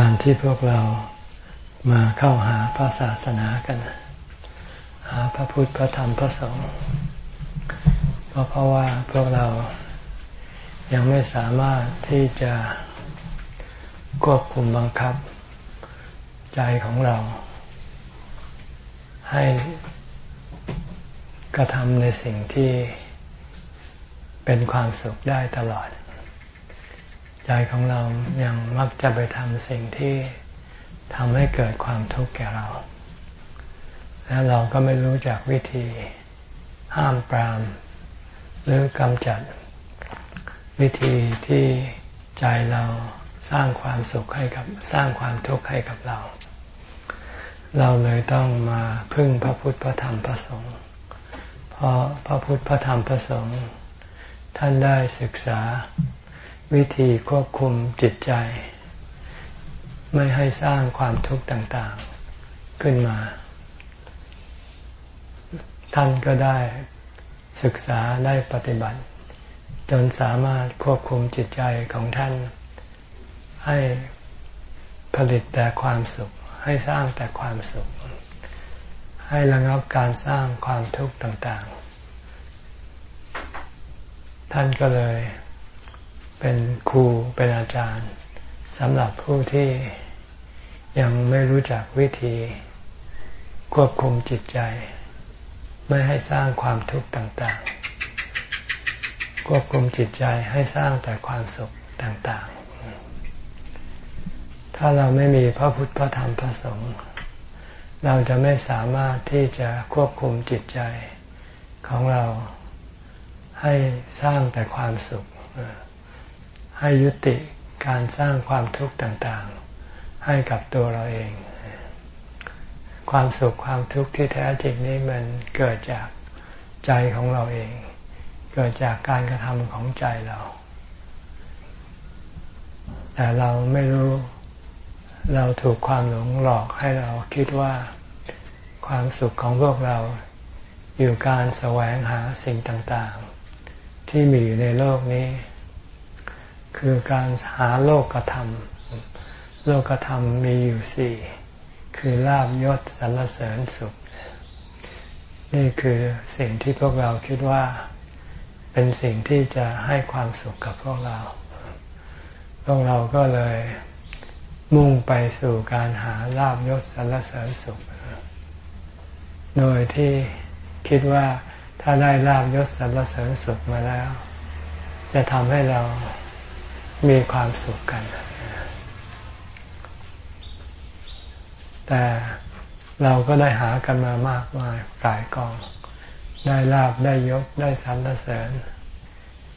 การที่พวกเรามาเข้าหาพระศาสนากัน หาพระพุทธพระธรรมพระสงฆ์ก็เพราะว่าพวกเรายังไม่สามารถที่จะควบคุมบังคับใจของเรา ให้กระทำในสิ่งที่เป็นความสุขได้ตลอด ใจของเรายังมักจะไปทำสิ่งที่ทำให้เกิดความทุกข์แก่เรา แล้วเราก็ไม่รู้จักวิธีห้ามปราม หรือกำจัด วิธีที่ใจเราสร้างความสุขให้กับสร้างความทุกข์ให้กับเรา เราเลยต้องมาพึ่งพระพุทธพระธรรมพระสงฆ์เพราะพระพุทธพระธรรมพระสงฆ์ท่านได้ศึกษา วิธีควบคุมจิตใจ ไม่ให้สร้างความทุกข์ต่างๆขึ้นมา ท่านก็ได้ศึกษาได้ปฏิบัติ จนสามารถควบคุมจิตใจของท่าน ให้ผลิตแต่ความสุข ให้สร้างแต่ความสุข ให้ระงับการสร้างความทุกข์ต่างๆ ท่านก็เลย เป็นครูเป็นอาจารย์สำหรับผู้ที่ยังไม่รู้จักวิธี ควบคุมจิตใจ ไม่ให้สร้างความทุกข์ต่างๆ ควบคุมจิตใจให้สร้างแต่ความสุขต่างๆ ถ้าเราไม่มีพระพุทธพระธรรมพระสงฆ์เราจะไม่สามารถที่จะควบคุมจิตใจของเราให้สร้างแต่ความสุข ให้ยุติการสร้างความทุกข์ต่างๆ ให้กับตัวเราเอง ความสุขความทุกข์ที่แท้จริงนี้มันเกิดจากใจของเราเอง เกิดจากการกระทำของใจเรา แต่เราไม่รู้เราถูกความหลงหลอกให้เราคิดว่าความสุขของพวกเราอยู่การแสวงหาสิ่งต่างๆ ที่มีอยู่ในโลกนี้ คือการหาโลกธรรม โลกธรรมมีอยู่สี่คือลาบยศสรรเสริญสุข นี่คือสิ่งที่พวกเราคิดว่าเป็นสิ่งที่จะให้ความสุขกับพวกเรา พวกเราก็เลยมุ่งไปสู่การหาลาบยศสรรเสริญสุข โดยที่คิดว่าถ้าได้ลาบยศสรรเสริญสุขมาแล้ว จะทำให้เรา มีความสุขกัน แต่เราก็ได้หากันมามากมายกายกอง ได้ลาบได้ยศได้สรรเสริญ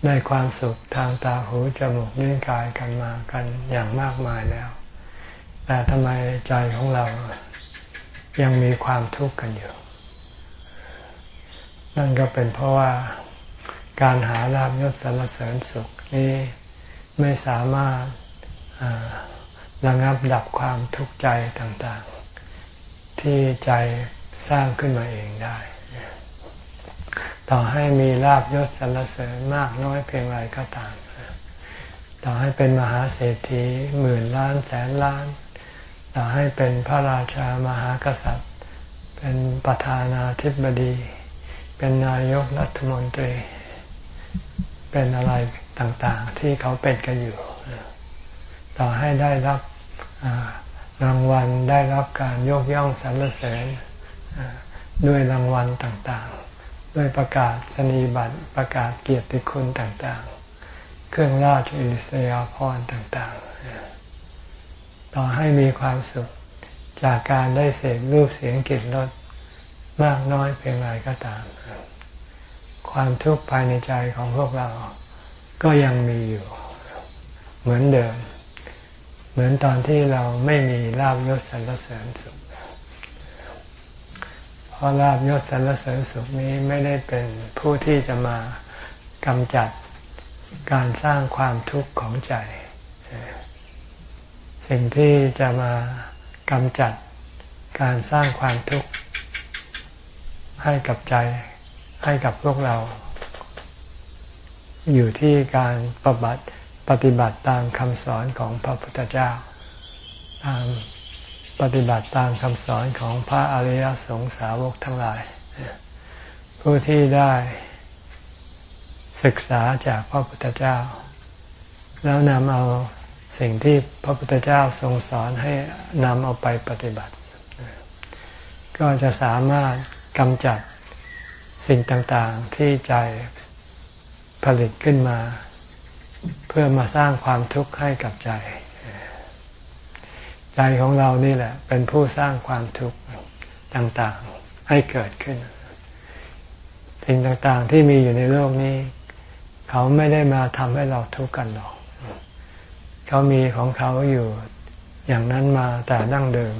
ได้ความสุขทางตาหูจมูกนิ้วกายกันมากันอย่างมากมายแล้ว แต่ทำไมใจของเรายังมีความทุกข์กันอยู่ นั่นก็เป็นเพราะว่าการหาลาบยศสรรเสริญสุขนี้ ไม่สามารถระงับดับความทุกข์ใจต่างๆ ที่ใจสร้างขึ้นมาเองได้ ต่อให้มีลาบยศสรรเสริญมากน้อยเพียงไรก็ตาม ต่อให้เป็นมหาเศรษฐีหมื่นล้านแสนล้าน ต่อให้เป็นพระราชามหากษัตริย์ เป็นประธานาธิบดี เป็นนายกรัฐมนตรี เป็นอะไร ต่างๆ ที่เขาเป็นกันอยู่ ต่อให้ได้รับรางวัลได้รับการยกย่องสรรเสริญด้วยรางวัลต่างๆ ด้วยประกาศนีบัตรประกาศเกียรติคุณต่างๆ เครื่องราชอิสริยาภรณ์ต่างๆ ต่อให้มีความสุขจากการได้เสพรูปเสียงกลิ่นรสมากน้อยเพียงไรก็ตาม ความทุกข์ภายในใจของพวกเรา ก็ยังมีอยู่ เหมือนเดิม เหมือนตอนที่เราไม่มีลาบยศสรรเสริญสุขเพราะลาบยศสรรเสริญสุขนี้ไม่ได้เป็นผู้ที่จะมากำจัดการสร้างความทุกข์ของใจ สิ่งที่จะมากำจัดการสร้างความทุกข์ให้กับใจให้กับพวกเรา อยู่ที่การปฏิบัติปฏิบัติตามคำสอนของพระพุทธเจ้า ตามปฏิบัติตามคำสอนของพระอริยสงสาวกทั้งหลาย ผู้ที่ได้ศึกษาจากพระพุทธเจ้า แล้วนำเอาสิ่งที่พระพุทธเจ้าทรงสอนให้นำเอาไปปฏิบัติ ก็จะสามารถกำจัดสิ่งต่างๆที่ใจ ผลิตขึ้นมา เพื่อมาสร้างความทุกข์ให้กับใจ ใจของเรานี่แหละ เป็นผู้สร้างความทุกข์ต่างๆให้เกิดขึ้นสิ่งต่างๆที่มีอยู่ในโลกนี้ เขาไม่ได้มาทำให้เราทุกข์กันหรอก เขามีของเขาอยู่อย่างนั้นมาแต่ดั้งเดิม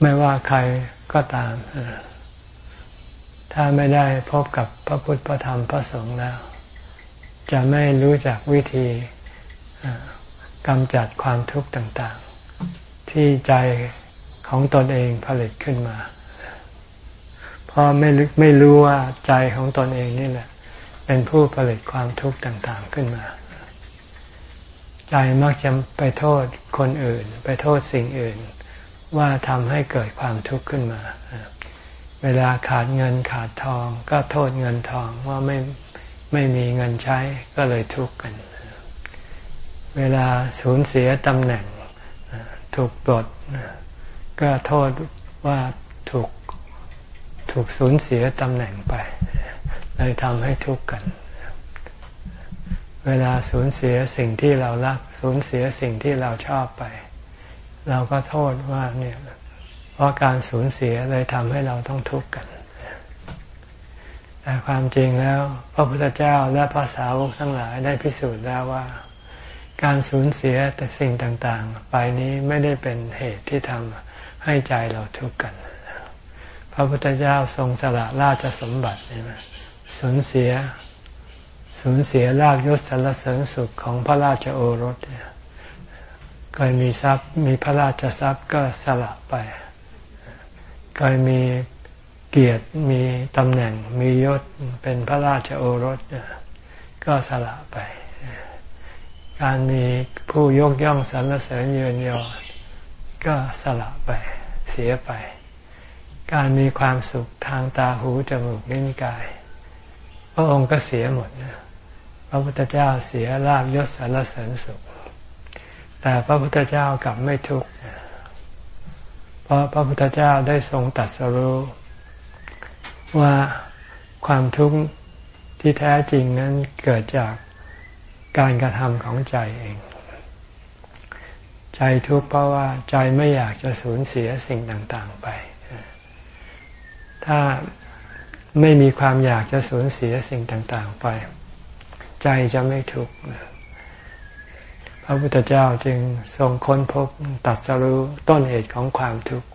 ไม่ว่าใครก็ตาม ถ้าไม่ได้พบกับพระพุทธพระธรรมพระสงฆ์แล้ว จะไม่รู้จักวิธีกำจัดความทุกข์ต่างๆ ที่ใจของตนเองผลิตขึ้นมา เพราะไม่ไม่รู้ว่าใจของตนเองนี่แหละ เป็นผู้ผลิตความทุกข์ต่างๆขึ้นมา ใจมักจะไปโทษคนอื่น ไปโทษสิ่งอื่น ว่าทำให้เกิดความทุกข์ขึ้นมา เวลาขาดเงินขาดทอง ก็โทษเงินทองว่าไม่ไม่มีเงินใช้ก็เลยทุกข์กัน เวลาสูญเสียตำแหน่งถูกปลดก็โทษว่าถูกถูกสูญเสียตำแหน่งไปเลยทำให้ทุกข์กัน เวลาสูญเสียสิ่งที่เรารัก สูญเสียสิ่งที่เราชอบไป เราก็โทษว่าเนี่ย ราะการสูญเสียเลยทำให้เราต้องทุกข์กัน แต่ความจริงแล้ว พระพุทธเจ้าและภาษาวกทั้งหลายได้พิสูจน์แล้วว่า การสูญเสียแต่สิ่งต่างๆ ไปนี้ไม่ได้เป็นเหตุที่ทำให้ใจเราทุกข์กัน พระพุทธเจ้าทรงสละราชสมบัติสูญเสียสูญเสียลาบยศสรรเสริญสุขของพระราชโอรสเคยมีทรัพย์มีพระราชทรัพย์ก็สละไป เคยมีเกียรติมีตำแหน่งมียศเป็นพระราชโอรสก็สละไป การมีผู้ยกย่องสรรเสริญเยินยอก็สละไปเสียไป การมีความสุขทางตาหูจมูกลิ้นกาย พระองค์ก็เสียหมดพระพุทธเจ้าเสียลาบยศสรรเสริญสุข แต่พระพุทธเจ้ากลับไม่ทุกข์ เพราะพระพุทธเจ้าได้ทรงตัดสรู้ว่าความทุกข์ที่แท้จริงนั้นเกิดจากการกระทำของใจเอง ใจทุกข์เพราะว่าใจไม่อยากจะสูญเสียสิ่งต่างๆไป ถ้าไม่มีความอยากจะสูญเสียสิ่งต่างๆไป ใจจะไม่ทุกข์ ระพุทธเจ้าจึงทรงค้นพบตัดสรู้ต้นเหตุของความทุกข์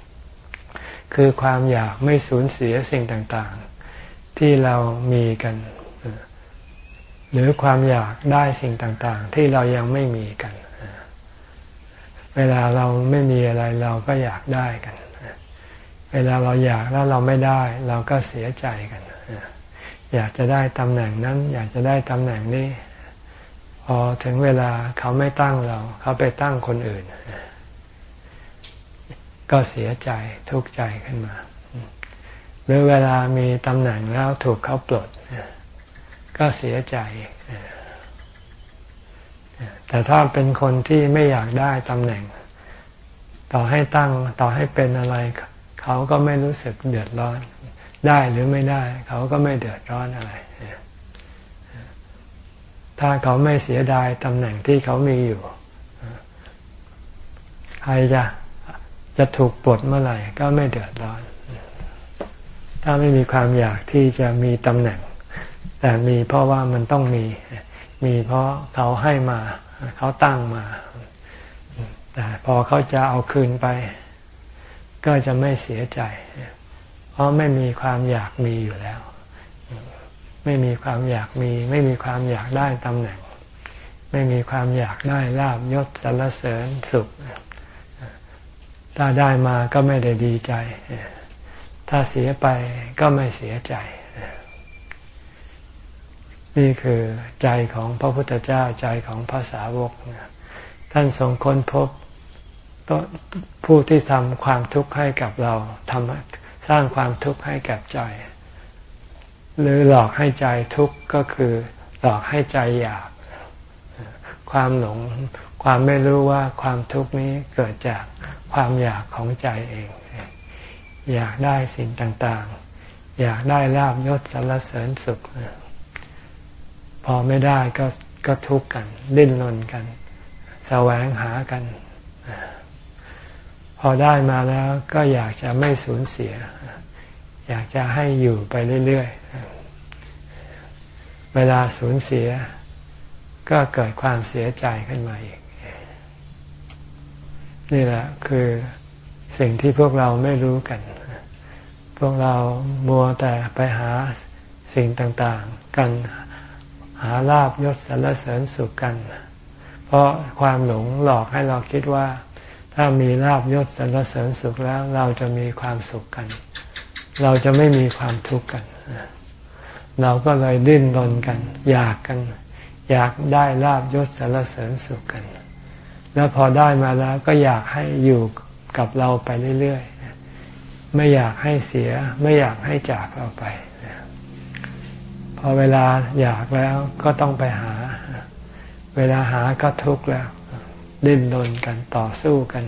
คือความอยากไม่สูญเสียสิ่งต่างๆ ที่เรามีกัน หรือความอยากได้สิ่งต่างๆ ที่เรายังไม่มีกัน เวลาเราไม่มีอะไรเราก็อยากได้กัน เวลาเราอยากแล้วเราไม่ได้ เราก็เสียใจกัน อยากจะได้ตำแหน่งนั้น อยากจะได้ตำแหน่งนี้ พอถึงเวลาเขาไม่ตั้งเรา เขาไปตั้งคนอื่น ก็เสียใจทุกข์ใจขึ้นมา หรือเวลามีตำแหน่งแล้วถูกเขาปลด ก็เสียใจแต่ถ้าเป็นคนที่ไม่อยากได้ตำแหน่ง ต่อให้ตั้งต่อให้เป็นอะไร เขาก็ไม่รู้สึกเดือดร้อน ได้หรือไม่ได้ เขาก็ไม่เดือดร้อนอะไร ถ้าเขาไม่เสียดายตำแหน่งที่เขามีอยู่ ใครจะจะถูกปลดเมื่อไหร่ก็ไม่เดือดร้อน ถ้าไม่มีความอยากที่จะมีตำแหน่ง แต่มีเพราะว่ามันต้องมี มีเพราะเขาให้มา เขาตั้งมา แต่พอเขาจะเอาคืนไป ก็จะไม่เสียใจ เพราะไม่มีความอยากมีอยู่แล้ว ไม่มีความอยากมี ไม่มีความอยากได้ตำแหน่ง ไม่มีความอยากได้ลาบยศสรรเสริญสุข ถ้าได้มาก็ไม่ได้ดีใจ ถ้าเสียไปก็ไม่เสียใจ นี่คือใจของพระพุทธเจ้าใจของภาษาวก ท่านทรงค้นพบผู้ที่ทำความทุกข์ให้กับเราทำสร้างความทุกข์ให้กับใจ หรือหลอกให้ใจทุกข์ก็คือหลอกให้ใจอยาก ความหลง ความไม่รู้ว่าความทุกข์นี้เกิดจากความอยากของใจเอง อยากได้สิ่งต่างๆ อยากได้ลาบยศสรรเสริญสุข พอไม่ได้ก็ก็ทุกข์กันดิ้นรนกันแสวงหากัน พอได้มาแล้วก็อยากจะไม่สูญเสีย อยากจะให้อยู่ไปเรื่อยๆ เวลาสูญเสีย ก็เกิดความเสียใจขึ้นมาอีก นี่แหละคือสิ่งที่พวกเราไม่รู้กัน พวกเรามัวแต่ไปหาสิ่งต่างๆ กันหาลาบยศสรรเสริญสุขกัน เพราะความหลงหลอกให้เราคิดว่า ถ้ามีลาบยศสรรเสริญสุขแล้ว เราจะมีความสุขกัน เราจะไม่มีความทุกข์กัน เราก็เลยดิ้นรนกัน อยากกัน อยากได้ลาบยศสรรเสริญสุขกัน แล้วพอได้มาแล้วก็อยากให้อยู่กับเราไปเรื่อยๆ ไม่อยากให้เสีย ไม่อยากให้จากเราไปพอเวลาอยากแล้วก็ต้องไปหา เวลาหาก็ทุกข์แล้ว ดิ้นรนกันต่อสู้กัน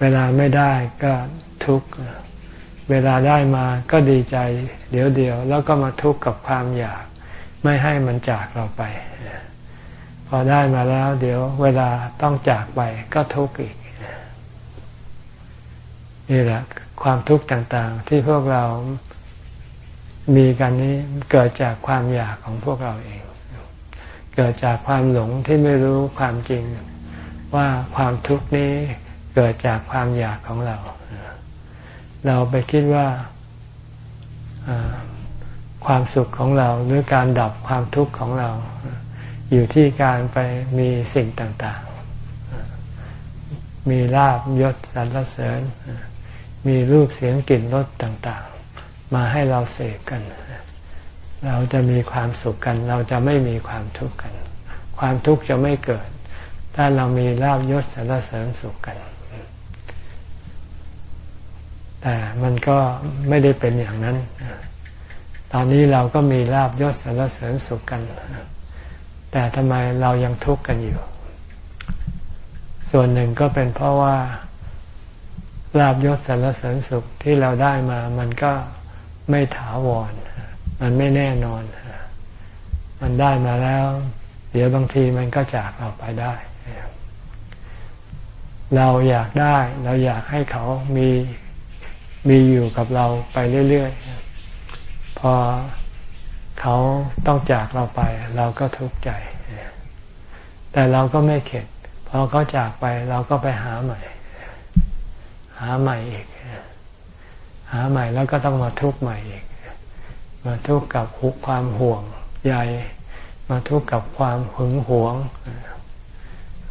เวลาไม่ได้ก็ทุกข์ เวลาได้มาก็ดีใจ เดี๋ยวเดียว แล้วก็มาทุกข์กับความอยาก ไม่ให้มันจากเราไป พอได้มาแล้ว เดี๋ยวเวลาต้องจากไปก็ทุกข์อีก นี่แหละ ความทุกข์ต่างๆ ที่พวกเรามีกันนี้เกิดจากความอยากของพวกเราเอง เกิดจากความหลงที่ไม่รู้ความจริง ว่าความทุกข์นี้เกิดจากความอยากของเรา เราไปคิดว่าความสุขของเราหรือการดับความทุกข์ของเรา อยู่ที่การไปมีสิ่งต่างๆ มีลาบยศสรรเสริญ มีรูปเสียงกลิ่นรสต่างๆ มาให้เราเสกกัน เราจะมีความสุขกัน เราจะไม่มีความทุกข์กัน ความทุกข์จะไม่เกิด ถ้าเรามีลาบยศสรรเสริญสุขกัน แต่มันก็ไม่ได้เป็นอย่างนั้น ตอนนี้เราก็มีลาบยศสรรเสริญสุขกัน แต่ทำไมเรายังทุกข์กันอยู่ ส่วนหนึ่งก็เป็นเพราะว่าลาบยศสรรเสริญสุขที่เราได้มา มันก็ไม่ถาวร มันไม่แน่นอน มันได้มาแล้ว เดี๋ยวบางทีมันก็จากเราไปได้ เราอยากได้ เราอยากให้เขามี มีอยู่กับเราไปเรื่อยๆ พอเขาต้องจากเราไป เราก็ทุกข์ใจ แต่เราก็ไม่เข็ด พอเขาจากไปเราก็ไปหาใหม่ หาใหม่อีก หาใหม่แล้วก็ต้องมาทุกข์ใหม่อีก มาทุกข์กับหุกความห่วงใยมาทุกข์กับความหึงหวง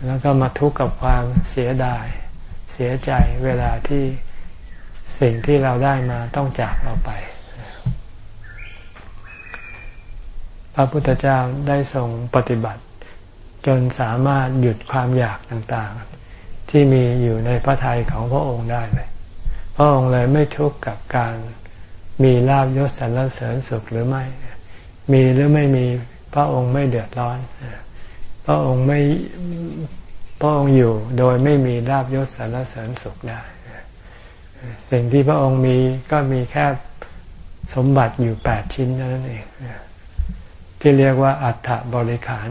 แล้วก็มาทุกข์กับความเสียดาย เสียใจเวลาที่ สิ่งที่เราได้มาต้องจากเราไป พระพุทธเจ้าได้ทรงปฏิบัติ จนสามารถหยุดความอยากต่างๆ ที่มีอยู่ในพระทัยของพระองค์ได้เลย พระองค์เลยไม่ทุกข์กับการมีลาบยศสรรเสริญสุขหรือไม่ มีหรือไม่มีพระองค์ไม่เดือดร้อน พระองค์ไม่พระองค์อยู่โดยไม่มีลาบยศสรรเสริญสุขได้ สิ่งที่พระองค์มีก็มีแค่สมบัติอยู่แปดชิ้นนั่นเองที่เรียกว่าอัฏฐบริขาร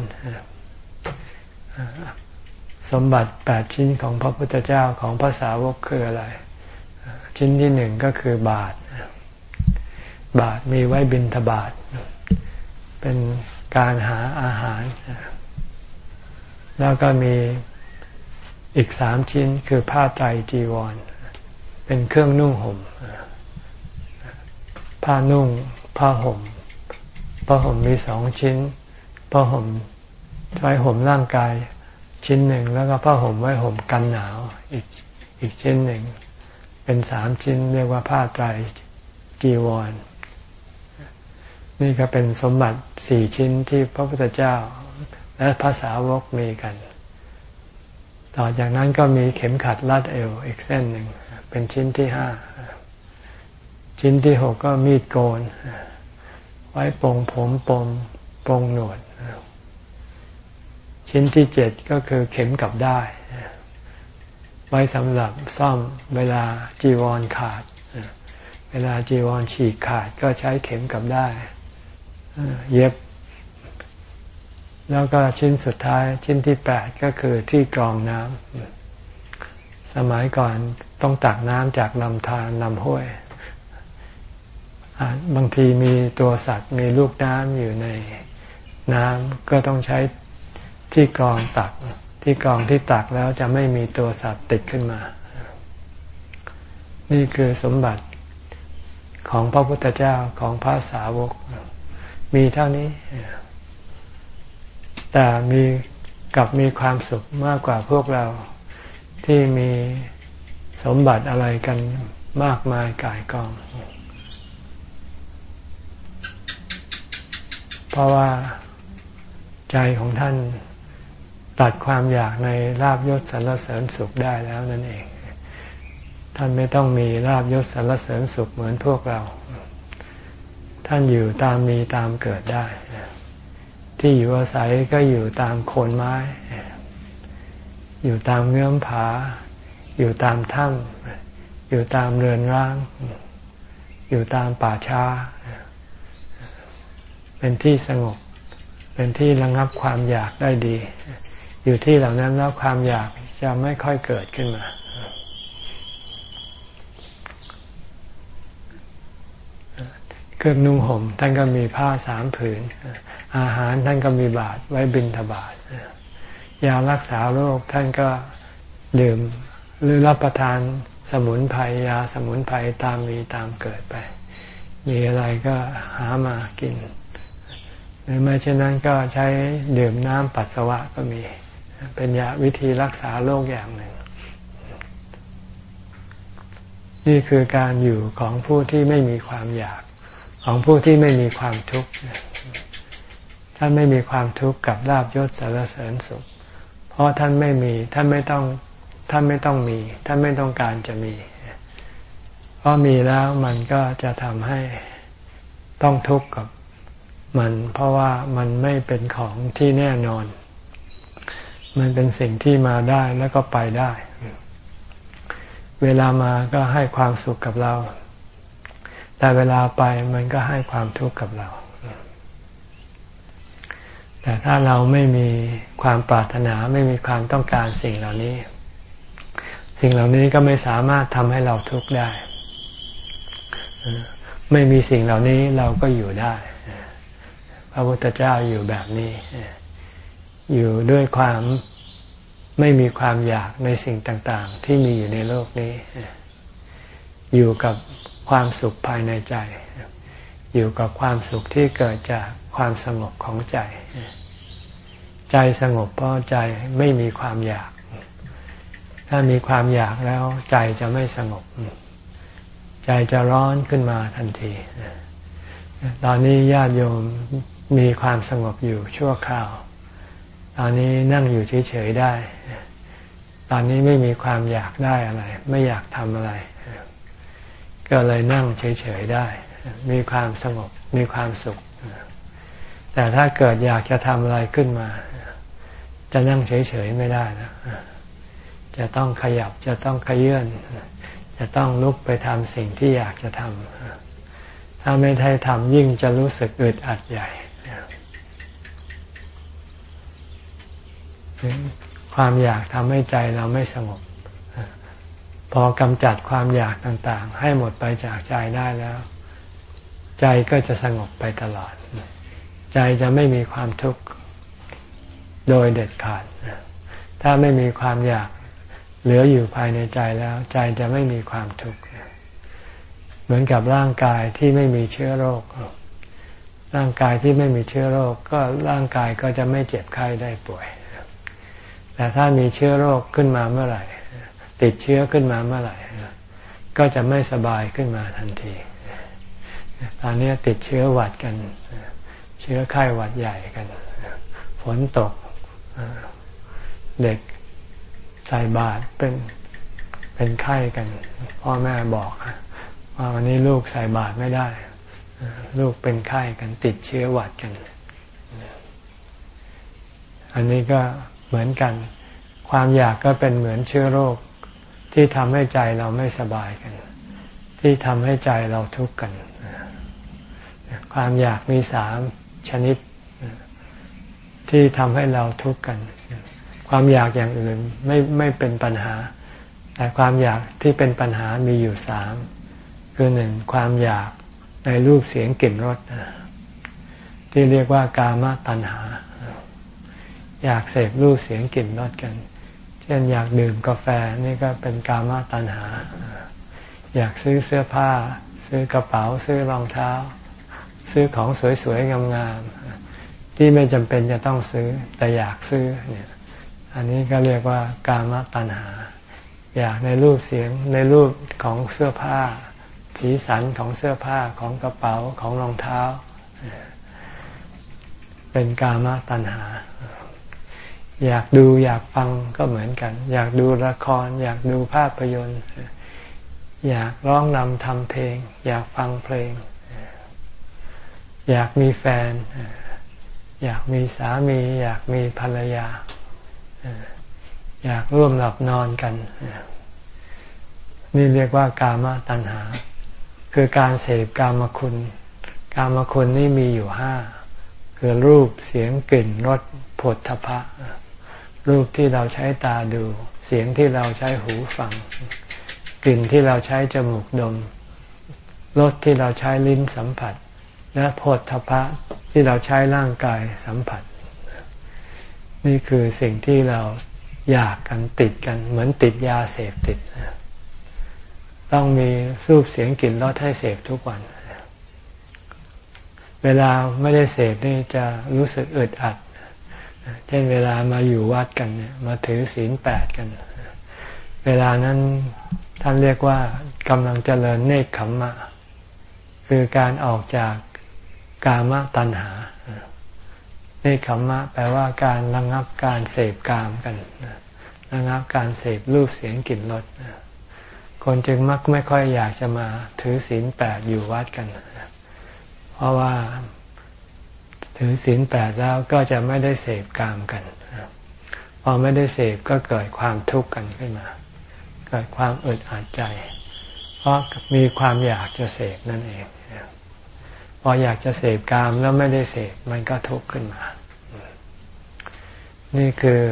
สมบัติแปดชิ้นของพระพุทธเจ้าของภาษาวกคืออะไร ชิ้นที่หนึ่งก็คือบาท บาทมีไว้บินทบาท เป็นการหาอาหาร แล้วก็มีอีกสามชิ้นคือผ้าไตรจีวร เป็นเครื่องนุ่งห่มผ้านุ่ง ผ้าห่มผ้าห่มมีสองชิ้นผ้าห่มไว้ห่มร่างกายชิ้นหนึ่งแล้วก็ผ้าห่มไว้ห่มกันหนาวอีกอีกชิ้นหนึ่ง เป็นสามชิ้นเรียกว่าผ้าไตรจีวร นี่ก็เป็นสมบัติสี่ชิ้นที่พระพุทธเจ้า และภาษาวกมีกัน ต่อจากนั้นก็มีเข็มขัดรัดเอวอีกเส้นหนึ่ง เป็นชิ้นที่ห้า ชิ้นที่หกก็มีดโกน ไว้ปรงผมปรงปรงหนวด ชิ้นที่เจ็ดก็คือเข็มกับได้ ไว้สำหรับซ่อมเวลาจีวรขาด เวลาจีวรฉีกขาดก็ใช้เข็มกับได้ เย็บ แล้วก็ชิ้นสุดท้ายชิ้นที่แปดก็คือที่กรองน้ำสมัยก่อน ต้องตักน้ำจากลำธารลำห้วยบางทีมีตัวสัตว์มีลูกน้ำอยู่ในน้ำก็ต้องใช้ที่กรองตัก ที่กรองที่ตักแล้วจะไม่มีตัวสัตว์ติดขึ้นมา นี่คือสมบัติของพระพุทธเจ้าของพระสาวก มีเท่านี้ แต่มีกับมีความสุขมากกว่าพวกเราที่มี สมบัติอะไรกันมากมายกายกอง เพราะว่าใจของท่านตัดความอยากในลาบยศสรรเสริญสุขได้แล้วนั่นเอง ท่านไม่ต้องมีลาบยศสรรเสริญสุขเหมือนพวกเรา ท่านอยู่ตามมีตามเกิดได้ ที่อยู่อาศัยก็อยู่ตามโคนไม้ อยู่ตามเงื่อมผา อยู่ตามถ้ำอยู่ตามเรือนร่าง อยู่ตามป่าช้า เป็นที่สงบ เป็นที่ระงับความอยากได้ดี อยู่ที่เหล่านั้นแล้วความอยากจะไม่ค่อยเกิดขึ้นมาเครื่องนุ่งห่มท่านก็มีผ้าสามผืน อาหารท่านก็มีบาตรไว้บิณฑบาตยารักษาโรคท่านก็ดื่ม หรือรับประทานสมุนไพรยาสมุนไพรตามมีตามเกิดไป มีอะไรก็หามากิน หรือไม่เช่นนั้นก็ใช้ดื่มน้ำปัสสาวะก็มี เป็นยาวิธีรักษาโรคอย่างหนึ่ง นี่คือการอยู่ของผู้ที่ไม่มีความอยากของผู้ที่ไม่มีความทุกข์ท่านไม่มีความทุกข์กับลาบยศสารเสริญสุข เพราะท่านไม่มีท่านไม่ต้อง ท่านไม่ต้องมี ท่านไม่ต้องการจะมี เพราะมีแล้วมันก็จะทำให้ต้องทุกข์กับมัน เพราะว่ามันไม่เป็นของที่แน่นอน มันเป็นสิ่งที่มาได้แล้วก็ไปได้ เวลามาก็ให้ความสุขกับเรา แต่เวลาไปมันก็ให้ความทุกข์กับเราแต่ถ้าเราไม่มีความปรารถนาไม่มีความต้องการสิ่งเหล่านี้ สิ่งเหล่านี้ก็ไม่สามารถทำให้เราทุกข์ได้ ไม่มีสิ่งเหล่านี้เราก็อยู่ได้ พระพุทธเจ้าอยู่แบบนี้ อยู่ด้วยความไม่มีความอยากในสิ่งต่าง ๆ ที่มีอยู่ในโลกนี้ อยู่กับความสุขภายในใจ อยู่กับความสุขที่เกิดจากความสงบของใจ ใจสงบเพราะใจไม่มีความอยาก ถ้ามีความอยากแล้วใจจะไม่สงบ ใจจะร้อนขึ้นมาทันที ตอนนี้ญาติโยมมีความสงบอยู่ชั่วคราว ตอนนี้นั่งอยู่เฉยๆได้ ตอนนี้ไม่มีความอยากได้อะไร ไม่อยากทำอะไร ก็เลยนั่งเฉยๆได้ มีความสงบ มีความสุข แต่ถ้าเกิดอยากจะทำอะไรขึ้นมา จะนั่งเฉยๆไม่ได้นะ จะต้องขยับจะต้องขยื่นจะต้องลุกไปทำสิ่งที่อยากจะทำถ้าไม่ได้ทำยิ่งจะรู้สึกอึดอัดใหญ่ความอยากทำให้ใจเราไม่สงบพอกำจัดความอยากต่างๆ ให้หมดไปจากใจได้แล้ว ใจก็จะสงบไปตลอด ใจจะไม่มีความทุกข์โดยเด็ดขาด ถ้าไม่มีความอยาก เหลืออยู่ภายในใจแล้ว ใจจะไม่มีความทุกข์เหมือนกับร่างกายที่ไม่มีเชื้อโรค ร่างกายที่ไม่มีเชื้อโรค ก็ร่างกายก็จะไม่เจ็บไข้ได้ป่วย แต่ถ้ามีเชื้อโรคขึ้นมาเมื่อไหร่ ติดเชื้อขึ้นมาเมื่อไหร่ ก็จะไม่สบายขึ้นมาทันทีตอนนี้ติดเชื้อหวัดกัน เชื้อไข้หวัดใหญ่กัน ฝนตก เด็ก ใส่บาตรเป็นเป็นไข้กัน พ่อแม่บอกว่าวันนี้ลูกใส่บาตรไม่ได้ ลูกเป็นไข้กันติดเชื้อหวัดกัน อันนี้ก็เหมือนกัน ความอยากก็เป็นเหมือนเชื้อโรคที่ทำให้ใจเราไม่สบายกัน ที่ทำให้ใจเราทุกข์กัน ความอยากมีสามชนิดที่ทำให้เราทุกข์กัน ความอยากอย่างอื่นไม่ไม่เป็นปัญหา แต่ความอยากที่เป็นปัญหามีอยู่สามคือหนึ่งความอยากในรูปเสียงกลิ่นรสที่เรียกว่ากามตัณหา อยากเสพรูปเสียงกลิ่นรสกัน เช่นอยากดื่มกาแฟนี่ก็เป็นกามตัณหา อยากซื้อเสื้อผ้า ซื้อกระเป๋า ซื้อรองเท้า ซื้อของสวยๆงามๆที่ไม่จำเป็นจะต้องซื้อแต่อยากซื้อเนี่ย อันนี้ก็เรียกว่ากามตัณหา อยากในรูปเสียงในรูปของเสื้อผ้า สีสันของเสื้อผ้าของกระเป๋าของรองเท้า เป็นกามตัณหา อยากดูอยากฟังก็เหมือนกัน อยากดูละคร อยากดูภาพยนตร์ อยากร้องนำทำเพลง อยากฟังเพลง อยากมีแฟน อยากมีสามี อยากมีภรรยา อยากร่วมหลับนอนกัน นี่เรียกว่ากามตัณหา คือการเสพกามคุณ กามคุณนี่มีอยู่ห้า คือรูปเสียงกลิ่นรสผลทพะ รูปที่เราใช้ตาดู เสียงที่เราใช้หูฟัง กลิ่นที่เราใช้จมูกดมรสที่เราใช้ลิ้นสัมผัส และโพธพะที่เราใช้ร่างกายสัมผัส นี่คือสิ่งที่เราอยากกันติดกัน เหมือนติดยาเสพติด ต้องมีรูปเสียงกลิ่นรสให้เสพทุกวัน เวลาไม่ได้เสพนี่จะรู้สึกอึดอัด เช่นเวลามาอยู่วัดกันเนี่ยมาถือศีลแปดกัน เวลานั้นท่านเรียกว่ากำลังเจริญเนคขมมะ คือการออกจากกามตัณหา เนคขมมะแปลว่าการระงับการเสพกามกันระงับการเสพรูปเสียงกลิ่นรสคนจึงมักไม่ค่อยอยากจะมาถือศีลแปดอยู่วัดกัน เพราะว่าถือศีลแปดแล้วก็จะไม่ได้เสพกามกัน พอไม่ได้เสพก็เกิดความทุกข์กันขึ้นมา เกิดความอึดอัดใจ เพราะมีความอยากจะเสพนั่นเอง พออยากจะเสพกามแล้วไม่ได้เสพมันก็ทุกข์ขึ้นมา นี่คือ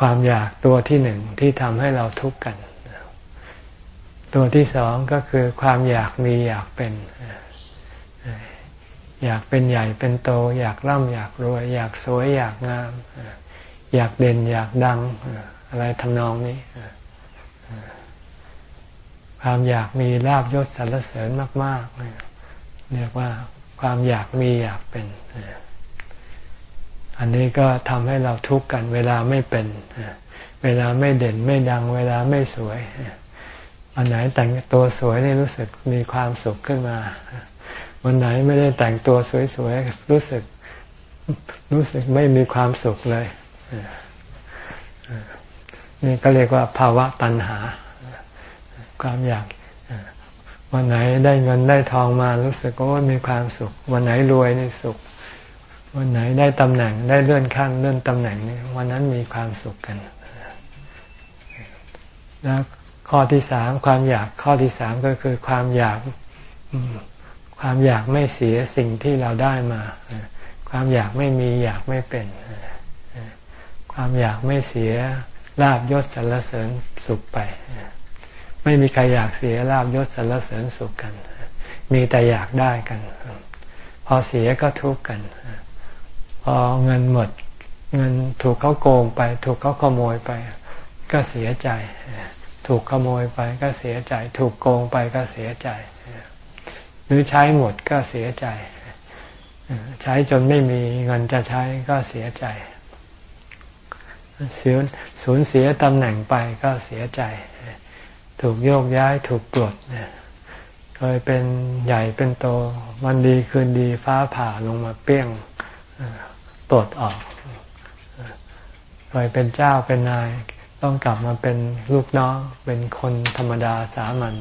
ความอยากตัวที่หนึ่งที่ทำให้เราทุกข์กัน ตัวที่สองก็คือความอยากมีอยากเป็น อยากเป็นใหญ่เป็นโต อยากร่ำอยากรวย อยากสวยอยากงาม อยากเด่นอยากดัง อะไรทำนองนี้ ความอยากมีลาบยศสรรเสริญมาก ๆ เรียกว่าความอยากมีอยากเป็น อันนี้ก็ทำให้เราทุกข์กัน เวลาไม่เป็น เวลาไม่เด่นไม่ดัง เวลาไม่สวย อันไหนแต่งตัวสวยนี่รู้สึกมีความสุขขึ้นมา วันไหนไม่ได้แต่งตัวสวยๆรู้สึกรู้สึกไม่มีความสุขเลย นี่ก็เรียกว่าภาวะตัณหา ความอยาก วันไหนได้เงินได้ทองมารู้สึกว่ามีความสุข วันไหนรวยนี่สุข วันไหนได้ตำแหน่งได้เลื่อนขั้นเลื่อนตำแหน่งนี่วันนั้นมีความสุขกันแล้วข้อที่สามความอยากข้อที่สามก็คือความอยากความอยากไม่เสียสิ่งที่เราได้มา ความอยากไม่มีอยากไม่เป็น ความอยากไม่เสียลาบยศสรรเสริญสุขไป ไม่มีใครอยากเสียลาบยศสรรเสริญสุขกัน มีแต่อยากได้กัน พอเสียก็ทุกข์กัน พอเงินหมด เงินถูกเขาโกงไป ถูกเขาขโมยไป ก็เสียใจ ถูกขโมยไปก็เสียใจ ถูกโกงไปก็เสียใจ หรือใช้หมดก็เสียใจ ใช้จนไม่มีเงินจะใช้ก็เสียใจเสียสูญเสียตำแหน่งไปก็เสียใจ ถูกโยกย้ายถูกปลดเคยเป็นใหญ่เป็นโตวันดีคืนดีฟ้าผ่าลงมาเปี้ยงปลดออกเคยเป็นเจ้าเป็นนาย ต้องกลับมาเป็นลูกน้องเป็นคนธรรมดาสามัญ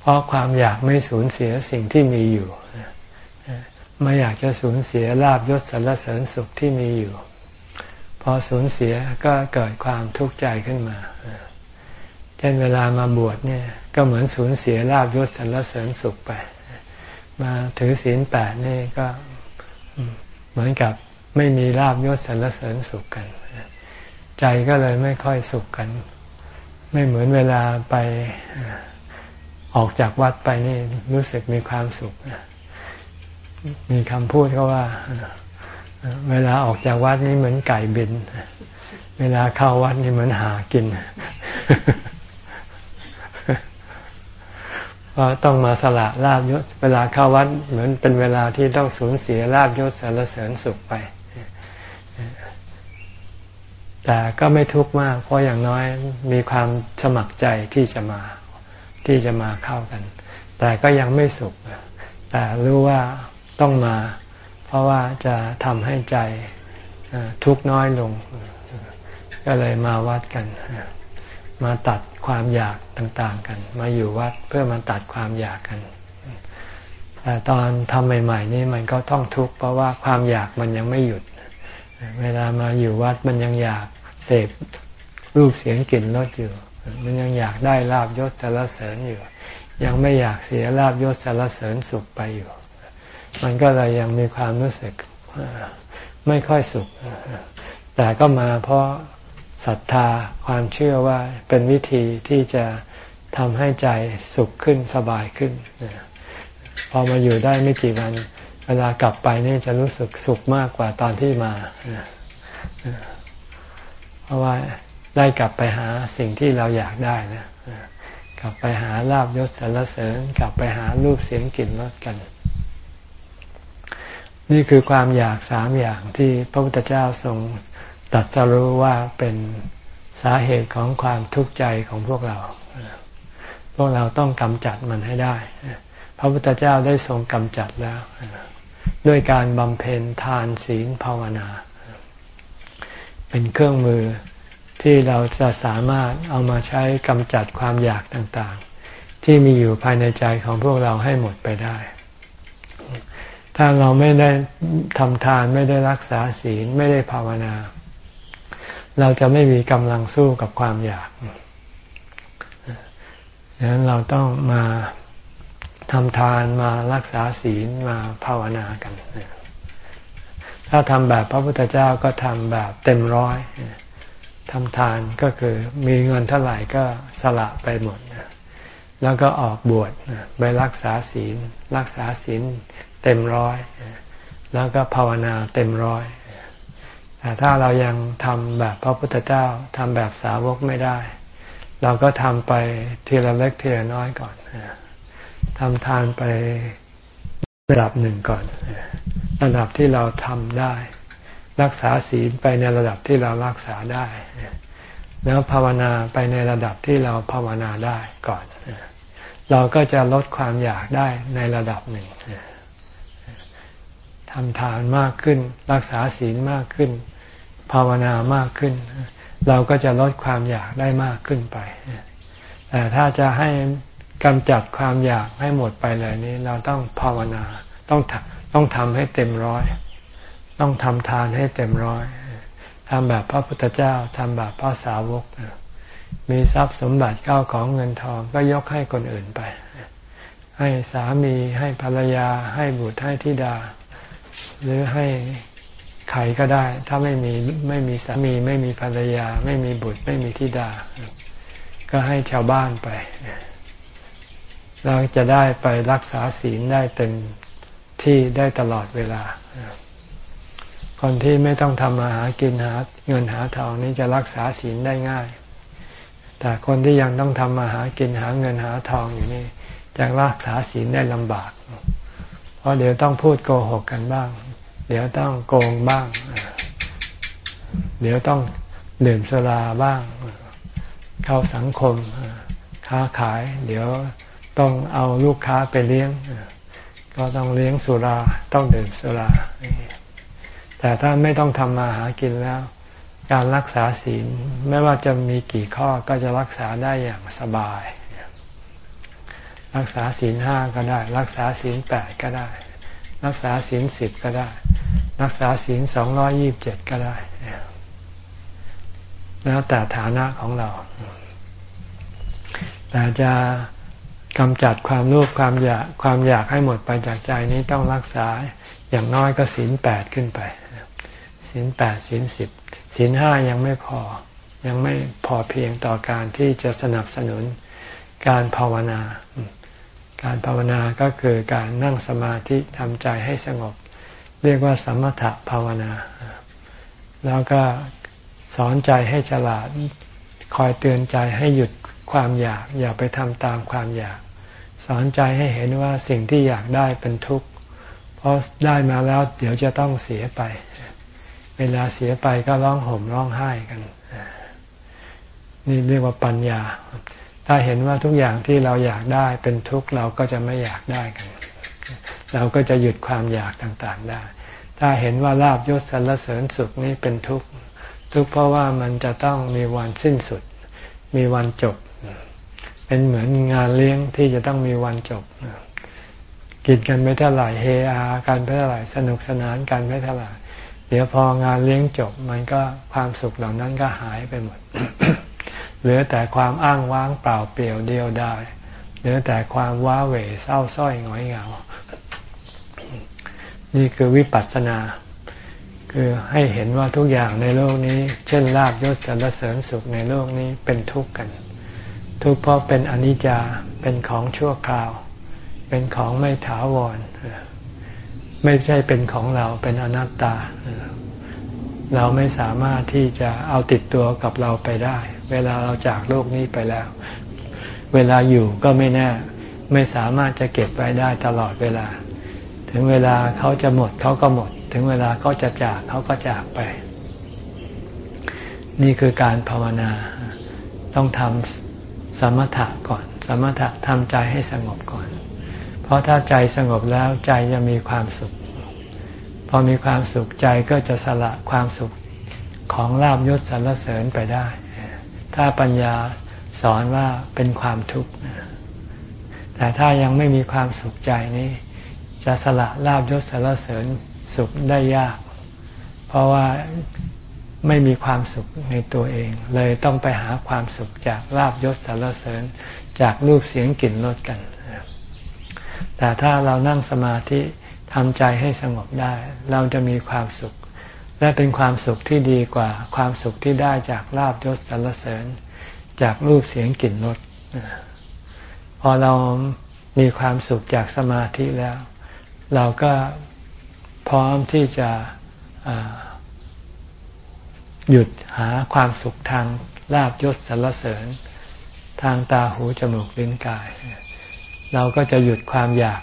เพราะความอยากไม่สูญเสียสิ่งที่มีอยู่ไม่อยากจะสูญเสียลาบยศสรรเสริญสุขที่มีอยู่ พอสูญเสียก็เกิดความทุกข์ใจขึ้นมา เช่นเวลามาบวชเนี่ยก็เหมือนสูญเสียลาบยศสรรเสริญสุขไป มาถือศีลแปดนี่ก็เหมือนกับไม่มีลาบยศสรรเสริญสุขกัน ใจก็เลยไม่ค่อยสุขกัน ไม่เหมือนเวลาไปออกจากวัดไปนี่รู้สึกมีความสุข มีคำพูดก็ว่า เวลาออกจากวัดนี่เหมือนไก่บิน เวลาเข้าวัดนี่เหมือนหากินเพราะต้องมาสละลาบยศ เวลาเข้าวัดเหมือนเป็นเวลาที่ต้องสูญเสียลาบยศสารเสริญสุขไป แต่ก็ไม่ทุกข์มาก เพราะอย่างน้อยมีความสมัครใจที่จะมาที่จะมาเข้ากัน แต่ก็ยังไม่สุข แต่รู้ว่าต้องมา เพราะว่าจะทำให้ใจทุกน้อยลง ก็เลยมาวัดกัน มาตัดความอยากต่างๆกัน มาอยู่วัดเพื่อมาตัดความอยากกัน แต่ตอนทำใหม่ ๆ นี่มันก็ต้องทุกข์เพราะว่าความอยากมันยังไม่หยุด เวลามาอยู่วัดมันยังอยากเสพรูปเสียงกลิ่นรสอยู่ มันยังอยากได้ลาบยศสารเสริญอยู่ ยังไม่อยากเสียลาบยศสารเสริญสุขไปอยู่ มันก็เลยยังมีความรู้สึกไม่ค่อยสุข แต่ก็มาเพราะศรัทธาความเชื่อว่าเป็นวิธีที่จะทำให้ใจสุขขึ้นสบายขึ้น พอมาอยู่ได้ไม่กี่วัน เวลากลับไปนี่จะรู้สึกสุขมากกว่าตอนที่มา เพราะว่าได้กลับไปหาสิ่งที่เราอยากได้นะ กลับไปหาลาบยศสรรเสริญ กลับไปหารูปเสียงกลิ่นรสกัน นี่คือความอยากสามอย่างที่พระพุทธเจ้าทรงตัดสรู้ว่าเป็นสาเหตุของความทุกข์ใจของพวกเรา พวกเราต้องกำจัดมันให้ได้ พระพุทธเจ้าได้ทรงกำจัดแล้ว ด้วยการบำเพ็ญทานศีลภาวนา เป็นเครื่องมือที่เราจะสามารถเอามาใช้กำจัดความอยากต่างๆ ที่มีอยู่ภายในใจของพวกเราให้หมดไปได้ ถ้าเราไม่ได้ทำทานไม่ได้รักษาศีลไม่ได้ภาวนา เราจะไม่มีกำลังสู้กับความอยากดังนั้นเราต้องมาทำทานมารักษาศีลมาภาวนากัน ถ้าทำแบบพระพุทธเจ้าก็ทำแบบเต็มร้อยทำทานก็คือมีเงินเท่าไหร่ก็สละไปหมด แล้วก็ออกบวชไปรักษาศีล รักษาศีล เต็มร้อยแล้วก็ภาวนาเต็มร้อยแต่ถ้าเรายังทำแบบพระพุทธเจ้าทำแบบสาวกไม่ได้ เราก็ทำไปทีละเล็กทีละน้อยก่อนทำทานไประดับหนึ่งก่อนระดับที่เราทำได้ รักษาศีลไปในระดับที่เรารักษาได้ แล้วภาวนาไปในระดับที่เราภาวนาได้ก่อน เราก็จะลดความอยากได้ในระดับหนึ่ง ทำทานมากขึ้น รักษาศีลมากขึ้น ภาวนามากขึ้น เราก็จะลดความอยากได้มากขึ้นไป แต่ถ้าจะให้กำจัดความอยากให้หมดไปเลยนี้ เราต้องภาวนาต้องต้องทำให้เต็มร้อย ต้องทำทานให้เต็มร้อยทำแบบพระพุทธเจ้าทำแบบพระสาวก มีทรัพย์สมบัติเก้าของเงินทองก็ยกให้คนอื่นไป ให้สามีให้ภรรยาให้บุตรให้ธิดา หรือให้ใครก็ได้ ถ้าไม่มีไม่มีสามี ไม่มีภรรยา ไม่มีบุตรไม่มีธิดา ก็ให้ชาวบ้านไปเราจะได้ไปรักษาศีลได้เต็มที่ได้ตลอดเวลา คนที่ไม่ต้องทำมาหากินหาเงินหาทองนี้จะรักษาศีลได้ง่าย แต่คนที่ยังต้องทำมาหากินหาเงินหาทองอยู่นี่จะรักษาศีลได้ลำบาก เพราะเดี๋ยวต้องพูดโกหกกันบ้าง เดี๋ยวต้องโกงบ้าง เดี๋ยวต้องดื่มสุราบ้าง เข้าสังคม ค้าขาย เดี๋ยวต้องเอาลูกค้าไปเลี้ยง ก็ต้องเลี้ยงสุรา ต้องดื่มสุรา แต่ถ้าไม่ต้องทำมาหากินแล้ว การรักษาศีลไม่ว่าจะมีกี่ข้อก็จะรักษาได้อย่างสบาย รักษาศีลห้าก็ได้ รักษาศีลแปดก็ได้ รักษาศีลสิบก็ได้ รักษาศีลสองร้อยี่บเจ็ดก็ได้ แล้วแต่ฐานะของเรา แต่จะกำจัดความโลภความอยากความอยากให้หมดไปจากใจนี้ต้องรักษาอย่างน้อยก็ศีลแปดขึ้นไปศีลแปดศีลสิบศีลห้ายังไม่พอ ยังไม่พอเพียงต่อการที่จะสนับสนุนการภาวนา การภาวนาก็คือการนั่งสมาธิทำใจให้สงบ เรียกว่าสมถะภาวนา แล้วก็สอนใจให้ฉลาดคอยเตือนใจให้หยุดความอยาก อย่าไปทำตามความอยาก สอนใจให้เห็นว่าสิ่งที่อยากได้เป็นทุกข์เพราะได้มาแล้วเดี๋ยวจะต้องเสียไป เวลาเสียไปก็ร้องห่มร้องไห้กัน นี่เรียกว่าปัญญา ถ้าเห็นว่าทุกอย่างที่เราอยากได้เป็นทุกข์เราก็จะไม่อยากได้กัน เราก็จะหยุดความอยากต่างๆได้ ถ้าเห็นว่าลาบยศสรรเสริญสุขนี้เป็นทุกข์ทุกข์เพราะว่ามันจะต้องมีวันสิ้นสุด มีวันจบ เป็นเหมือนงานเลี้ยงที่จะต้องมีวันจบกินกันไม่เท่าไหร่เฮอากันไม่เท่าไหร่สนุกสนานกันไม่เท่าไหร่เดี๋ยวพองานเลี้ยงจบ มันก็ความสุขเหล่านั้นก็หายไปหมด เหลือแต่ความอ้างว้างเปล่าเปลี่ยวเดียวดายเหลือแต่ความว้าเหวเศร้าส้อยหงอยเหงา นี่คือวิปัสสนา คือให้เห็นว่าทุกอย่างในโลกนี้ เช่นลาบยศสรรเสริญสุขในโลกนี้เป็นทุกข์กัน ทุกข์เพราะเป็นอนิจจาเป็นของชั่วคราว เป็นของไม่ถาวร ไม่ใช่เป็นของเราเป็นอนัตตา เราไม่สามารถที่จะเอาติดตัวกับเราไปได้ เวลาเราจากโลกนี้ไปแล้ว เวลาอยู่ก็ไม่แน่ ไม่สามารถจะเก็บไว้ได้ตลอดเวลา ถึงเวลาเขาจะหมดเขาก็หมด ถึงเวลาเขาจะจากเขาก็จากไป นี่คือการภาวนา ต้องทำสมถะก่อน สมถะทำใจให้สงบก่อน เพราะถ้าใจสงบแล้วใจจะมีความสุข พอมีความสุขใจก็จะสละความสุขของลาบยศสรรเสริญไปได้ ถ้าปัญญาสอนว่าเป็นความทุกข์ แต่ถ้ายังไม่มีความสุขใจนี้ จะสละลาบยศสรรเสริญสุขได้ยาก เพราะว่าไม่มีความสุขในตัวเอง เลยต้องไปหาความสุขจากลาบยศสรรเสริญจากรูปเสียงกลิ่นรสกัน แต่ถ้าเรานั่งสมาธิทำใจให้สงบได้ เราจะมีความสุข และเป็นความสุขที่ดีกว่าความสุขที่ได้จากลาบยศสรรเสริญ จากรูปเสียงกลิ่นรสพอเรามีความสุขจากสมาธิแล้ว เราก็พร้อมที่จะหยุดหาความสุขทางลาบยศสรรเสริญ ทางตาหูจมูกลิ้นกาย เราก็จะหยุดความอยาก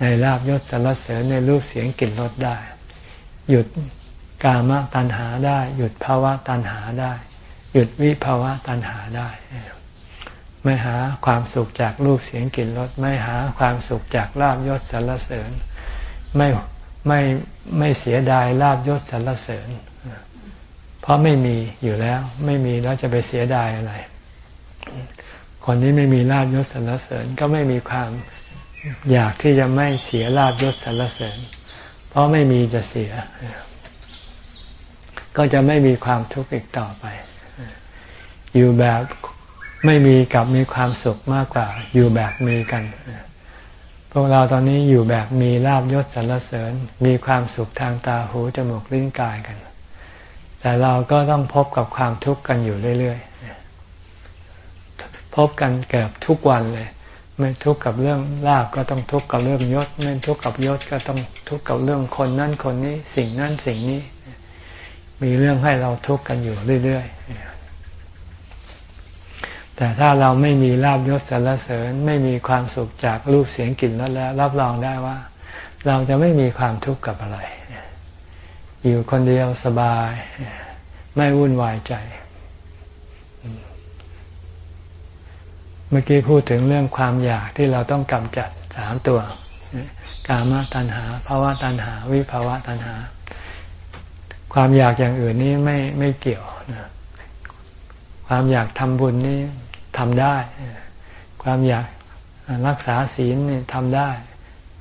ในลาบยศสรรเสริญในรูปเสียงกลิ่นรสได้ หยุด กามตัณหาได้ หยุดภาวะตัณหาได้ หยุดวิภาวะตัณหาได้ ไม่หาความสุขจากรูปเสียงกลิ่นรสไม่หาความสุขจากลาบยศสรรเสริญ ไม่ไม่ไม่เสียดายลาบยศสรรเสริญ เพราะไม่มีอยู่แล้ว ไม่มีแล้วจะไปเสียดายอะไร คนที่ไม่มีลาบยศสรรเสริญก็ไม่มีความอยากที่จะไม่เสียลาบยศสรรเสริญ เพราะไม่มีจะเสีย ก็จะไม่มีความทุกข์อีกต่อไป อยู่แบบไม่มีกับมีความสุขมากกว่า อยู่แบบมีกัน พวกเราตอนนี้อยู่แบบมีลาบยศสรรเสริญ มีความสุขทางตาหูจมูกลิ้นกายกัน แต่เราก็ต้องพบกับความทุกข์กันอยู่เรื่อยๆ พบกันเกือบทุกวันเลย ไม่ทุกข์กับเรื่องลาบก็ต้องทุกข์กับเรื่องยศ ไม่ทุกข์กับยศก็ต้องทุกข์กับเรื่องคนนั่นคนนี้ สิ่งนั่นสิ่งนี้ มีเรื่องให้เราทุกข์กันอยู่เรื่อยๆ แต่ถ้าเราไม่มีลาบยศสรรเสริญ ไม่มีความสุขจากรูปเสียงกลิ่นแล้วแล้วรับรองได้ว่า เราจะไม่มีความทุกข์กับอะไร อยู่คนเดียวสบาย ไม่วุ่นวายใจ เมื่อกี้พูดถึงเรื่องความอยากที่เราต้องกำจัดสามตัว กามตัณหาภาวะตัณหา วิภาวะตัณหา ความอยากอย่างอื่นนี้ไม่ไม่เกี่ยวนะความอยากทำบุญนี่ทำได้ ความอยากรักษาศีลนี่ทำได้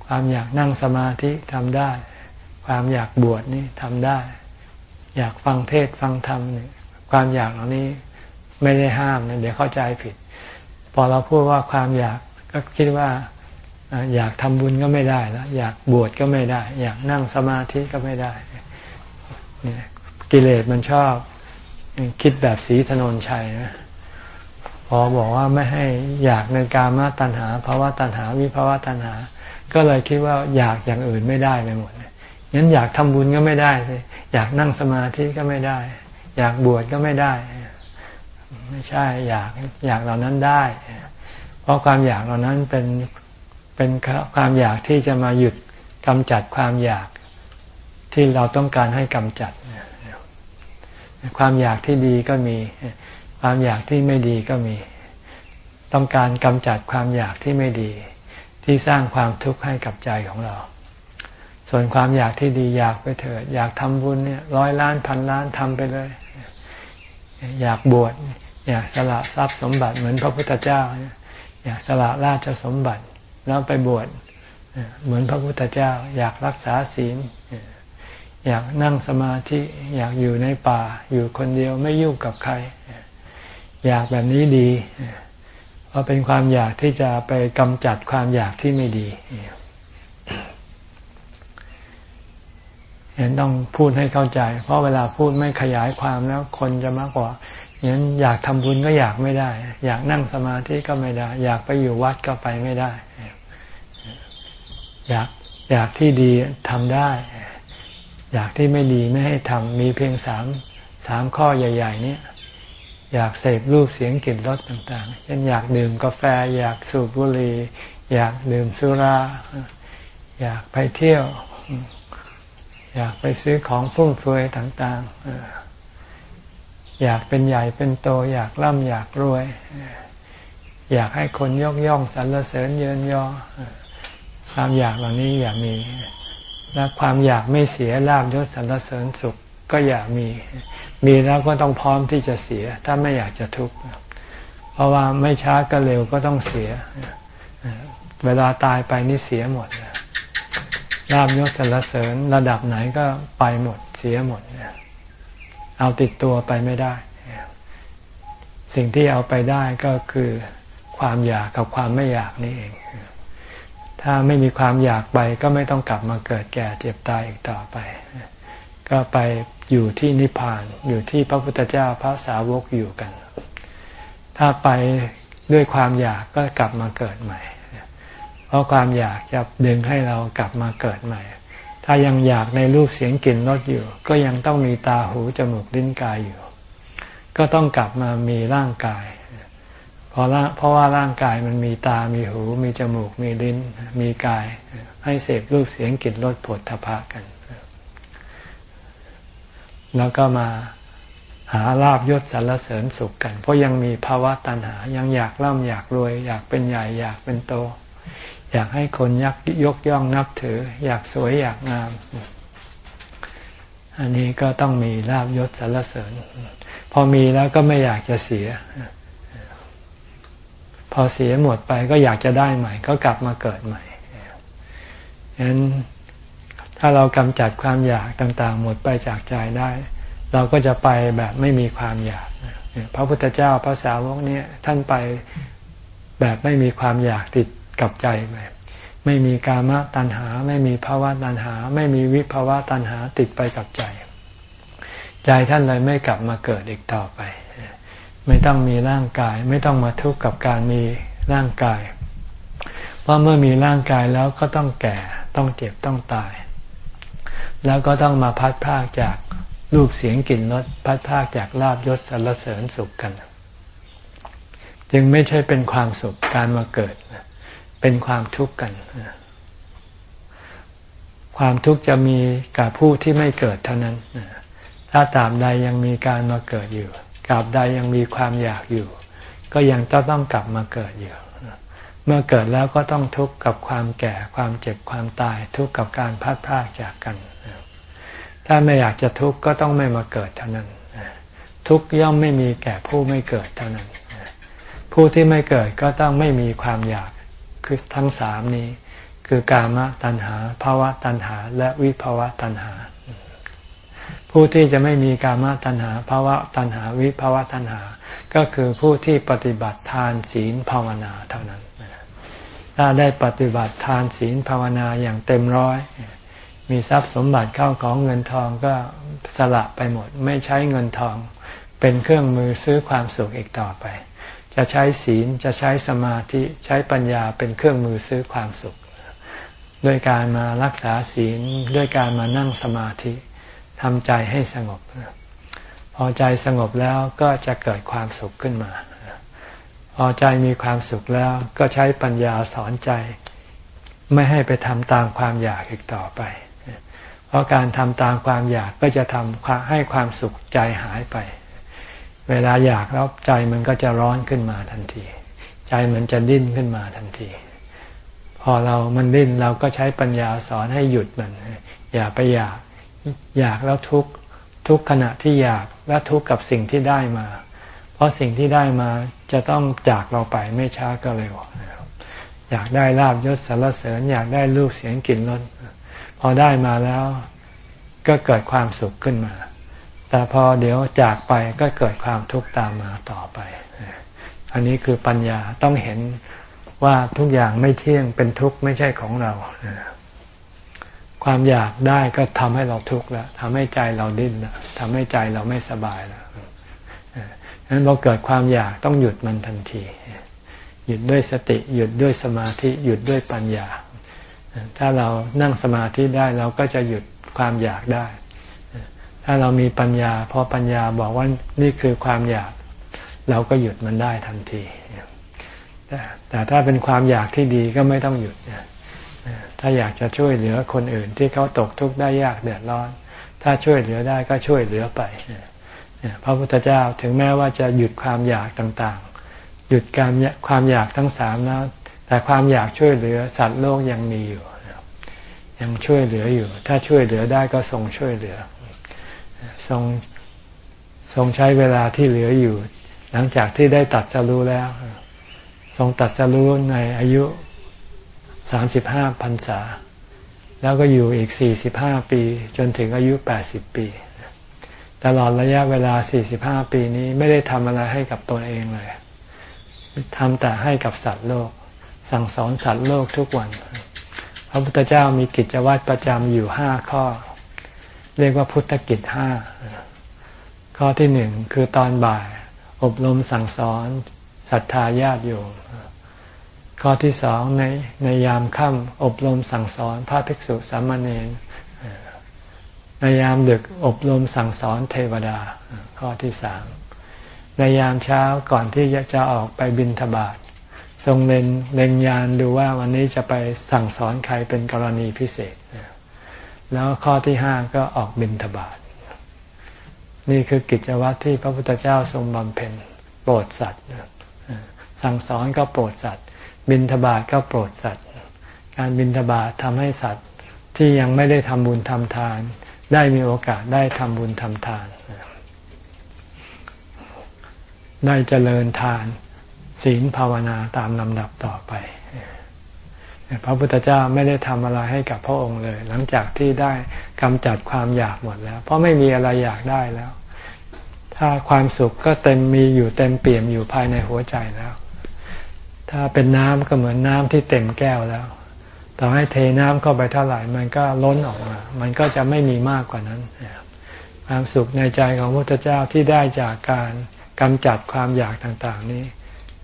ความอยากนั่งสมาธิทำได้ ความอยากบวชนี่ทำได้ อยากฟังเทศฟังธรรมนี่ความอยากเหล่านี้ไม่ได้ห้ามนะเดี๋ยวเข้าใจผิด พอเราพูดว่าความอยากก็คิดว่าอยากทำบุญก็ไม่ได้แล้วอยากบวชก็ไม่ได้ อยากนั่งสมาธิก็ไม่ได้ กิเลสมันชอบคิดแบบสีถนนชัยนะพอบอกว่าไม่ให้อยากในการมาตัณหาภาวะตัณหา วิภาวะตัณหา ก็เลยคิดว่าอยากอย่างอื่นไม่ได้ไปหมดงั้นอยากทำบุญก็ไม่ได้อยากนั่งสมาธิก็ไม่ได้ อยากบวชก็ไม่ได้ ไม่ใช่ อยากอยากเหล่านั้นได้ เพราะความอยากเหล่านั้นเป็นเป็นความอยากที่จะมาหยุดกำจัดความอยาก ที่เราต้องการให้กำจัด ความอยากที่ดีก็มี ความอยากที่ไม่ดีก็มี ต้องการกำจัดความอยากที่ไม่ดี ที่สร้างความทุกข์ให้กับใจของเรา ส่วนความอยากที่ดีอยากไปเถิดอยากทำบุญเนี่ยร้อยล้านพันล้านทำไปเลย อยากบวชอยากสละทรัพย์สมบัติเหมือนพระพุทธเจ้า อยากสละราชสมบัติแล้วไปบวชเหมือนพระพุทธเจ้า อยากรักษาศีล อยากนั่งสมาธิอยากอยู่ในป่า อยู่คนเดียวไม่ยุ่งกับใคร อยากแบบนี้ดี เพราะเป็นความอยากที่จะไปกำจัดความอยากที่ไม่ดีเห็นต้องพูดให้เข้าใจ เพราะเวลาพูดไม่ขยายความแล้วคนจะมากกว่าอย่างอยากทำบุญก็อยากไม่ได้ อยากนั่งสมาธิก็ไม่ได้ อยากไปอยู่วัดก็ไปไม่ได้ อยากอยากที่ดีทำได้ อยากที่ไม่ดีไม่ให้ทำมีเพียงสามสามข้อใหญ่ ๆ เนี่ยอยากเสพรูปเสียงกลิ่นรสต่าง ๆ เช่นอยากดื่มกาแฟ อยากสูบบุหรี่อยากดื่มสุรา อยากไปเที่ยว อยากไปซื้อของฟุ่มเฟือยต่างๆ อยากเป็นใหญ่เป็นโต อยากร่ำอยากรวย อยากให้คนยกย่องสรรเสริญเยินยอความอยากเหล่านี้อย่ามี และความอยากไม่เสียลาบยศสรรเสริญสุขก็อยากมี มีแล้วก็ต้องพร้อมที่จะเสีย ถ้าไม่อยากจะทุกข์เพราะว่าไม่ช้าก็เร็วก็ต้องเสีย เวลาตายไปนี่เสียหมดลาบยศสรรเสริญระดับไหนก็ไปหมดเสียหมดเอาติดตัวไปไม่ได้ สิ่งที่เอาไปได้ก็คือความอยากกับความไม่อยากนี่เอง ถ้าไม่มีความอยากไปก็ไม่ต้องกลับมาเกิดแก่เจ็บตายอีกต่อไป ก็ไปอยู่ที่นิพพานอยู่ที่พระพุทธเจ้าพระสาวกอยู่กัน ถ้าไปด้วยความอยากก็กลับมาเกิดใหม่ เพราะความอยากจะดึงให้เรากลับมาเกิดใหม่ ถ้ายังอยากในรูปเสียงกลิ่นรสอยู่ ก็ยังต้องมีตาหูจมูกลิ้นกายอยู่ ก็ต้องกลับมามีร่างกาย พราะเพราะว่าร่างกายมันมีตา มีหู มีจมูก มีลิ้น มีกาย ให้เสพรูปเสียงกลิ่นรสผลทพะกัน แล้วก็มาหาลาบยศสรรเสริญสุขกัน เพราะยังมีภาวะตัณหา ยังอยากร่ำอยากรวย อยากเป็นใหญ่ อยากเป็นโต อยากให้คนยักยกย่องนับถือ อยากสวยอยากงาม อันนี้ก็ต้องมีลาบยศสรรเสริญ พอมีแล้วก็ไม่อยากจะเสีย พอเสียหมดไปก็อยากจะได้ใหม่ ก็กลับมาเกิดใหม่ฉะนั้นถ้าเรากำจัดความอยากต่างๆ หมดไปจากใจได้ เราก็จะไปแบบไม่มีความอยาก พระพุทธเจ้าพระสาวกนี้ท่านไปแบบไม่มีความอยากติดกับใจแบบไม่มีกามตัณหา ไม่มีภาวะตัณหา ไม่มีวิภาวะตัณหาติดไปกับใจ ใจท่านเลยไม่กลับมาเกิดอีกต่อไป ไม่ต้องมีร่างกาย ไม่ต้องมาทุกข์กับการมีร่างกาย เพราะเมื่อมีร่างกายแล้วก็ต้องแก่ต้องเจ็บต้องตาย แล้วก็ต้องมาพัดพากจากรูปเสียงกลิ่นรสพัดพากจากลาบยศสรรเสริญสุขกัน จึงไม่ใช่เป็นความสุขการมาเกิด เป็นความทุกข์กัน ความทุกข์จะมีกับผู้ที่ไม่เกิดเท่านั้น ถ้าตามใดยังมีการมาเกิดอยู่ กราบใดยังมีความอยากอยู่ ก็ยังจะต้องกลับมาเกิดอยู่ เมื่อเกิดแล้วก็ต้องทุกข์กับความแก่ความเจ็บความตาย ทุกข์กับการพัดพลาดจากกัน ถ้าไม่อยากจะทุกข์ก็ต้องไม่มาเกิดเท่านั้น ทุกข์ย่อมไม่มีแก่ผู้ไม่เกิดเท่านั้น ผู้ที่ไม่เกิดก็ต้องไม่มีความอยากคือทั้งสามนี้ คือกามตัณหาภาวะตัณหา และวิภาวะตัณหา ผู้ที่จะไม่มีกามตัณหาภาวะตัณหาวิภาวะตัณหา ก็คือผู้ที่ปฏิบัติทานศีลภาวนาเท่านั้น ถ้าได้ปฏิบัติทานศีลภาวนาอย่างเต็มร้อย มีทรัพย์สมบัติเข้าของเงินทองก็สละไปหมด ไม่ใช้เงินทอง เป็นเครื่องมือซื้อความสุขอีกต่อไป จะใช้ศีลจะใช้สมาธิใช้ปัญญาเป็นเครื่องมือซื้อความสุข ด้วยการมารักษาศีลด้วยการมานั่งสมาธิ ทำใจให้สงบ พอใจสงบแล้วก็จะเกิดความสุขขึ้นมา พอใจมีความสุขแล้วก็ใช้ปัญญาสอนใจ ไม่ให้ไปทำตามความอยากอีกต่อไป เพราะการทำตามความอยากก็จะทำให้ความสุขใจหายไป เวลาอยากแล้วใจมันก็จะร้อนขึ้นมาทันที ใจมันจะดิ้นขึ้นมาทันทีพอเรามันดิ้นเราก็ใช้ปัญญาสอนให้หยุดมัน อย่าไปอยาก อยากแล้วทุกทุกขณะที่อยากและทุกกับสิ่งที่ได้มา เพราะสิ่งที่ได้มาจะต้องจากเราไปไม่ช้าก็เร็วอยากได้ลาบยศสารเสริญ อยากได้รูปเสียงกลิ่นรสพอได้มาแล้วก็เกิดความสุขขึ้นมา แต่พอเดี๋ยวจากไปก็เกิดความทุกข์ตามมาต่อไป อันนี้คือปัญญาต้องเห็นว่าทุกอย่างไม่เที่ยงเป็นทุกข์ไม่ใช่ของเรา ความอยากได้ก็ทำให้เราทุกข์แล้วทำให้ใจเราดิ้นแล้วทำให้ใจเราไม่สบายแล้วฉะนั้นพอเกิดความอยากต้องหยุดมันทันที หยุดด้วยสติหยุดด้วยสมาธิหยุดด้วยปัญญา ถ้าเรานั่งสมาธิได้เราก็จะหยุดความอยากได้ ถ้าเรามีปัญญาพอปัญญาบอกว่านี่คือความอยาก เราก็หยุดมันได้ทันทีแต่ถ้าเป็นความอยากที่ดีก็ไม่ต้องหยุด ถ้าอยากจะช่วยเหลือคนอื่นที่เขาตกทุกข์ได้ยากเดือดร้อน ถ้าช่วยเหลือได้ก็ช่วยเหลือไปพระพุทธเจ้าถึงแม้ว่าจะหยุดความอยากต่างๆ หยุดการความอยากทั้งสามแล้วแต่ความอยากช่วยเหลือสัตว์โลกยังมีอยู่ยังช่วยเหลืออยู่ ถ้าช่วยเหลือได้ก็ทรงช่วยเหลือทรงทรงใช้เวลาที่เหลืออยู่ หลังจากที่ได้ตัดสรู้แล้ว ทรงตัดสรู้ในอายุ สามสิบห้าพรรษา แล้วก็อยู่อีกสี่สิบห้าปี จนถึงอายุแปดสิบปี ตลอดระยะเวลา45ปีนี้ไม่ได้ทำอะไรให้กับตัวเองเลยทำแต่ให้กับสัตว์โลก สั่งสอนสัตว์โลกทุกวัน พระพุทธเจ้ามีกิจวัตรประจำอยู่ห้าข้อ เรียกว่าพุทธกิจห้าข้อที่หนึ่งคือตอนบ่าย อบรมสั่งสอนศรัทธาญาติโยม ข้อที่สองในในยามค่ำอบรมสั่งสอนพระภิกษุสามเณรในยามดึกอบรมสั่งสอนเทวดา ข้อที่สามในยามเช้าก่อนที่จะออกไปบินทบาททรงเล็งเล็งยานดูว่าวันนี้จะไปสั่งสอนใครเป็นกรณีพิเศษ แล้วข้อที่ห้าก็ออกบินทบาทนี่คือกิจวัตรที่พระพุทธเจ้าทรงบำเพ็ญโปรดสัตว์สั่งสอนก็โปรดสัตว์ บินทบาทก็โปรดสัตว์ การบินทบาททำให้สัตว์ที่ยังไม่ได้ทำบุญทำทาน ได้มีโอกาสได้ทำบุญทำทาน ได้เจริญทาน ศีลภาวนาตามลำดับต่อไป พระพุทธเจ้าไม่ได้ทำอะไรให้กับพระองค์เลย หลังจากที่ได้กำจัดความอยากหมดแล้ว เพราะไม่มีอะไรอยากได้แล้ว ถ้าความสุขก็เต็มมีอยู่เต็มเปี่ยมอยู่ภายในหัวใจแล้ว ถ้าเป็นน้ำก็เหมือนน้ำที่เต็มแก้วแล้ว ต่อให้เทน้ำเข้าไปเท่าไหร่ มันก็ล้นออกมา มันก็จะไม่มีมากกว่านั้น ความสุขในใจของพระพุทธเจ้าที่ได้จากการกำจัดความอยากต่างๆ นี้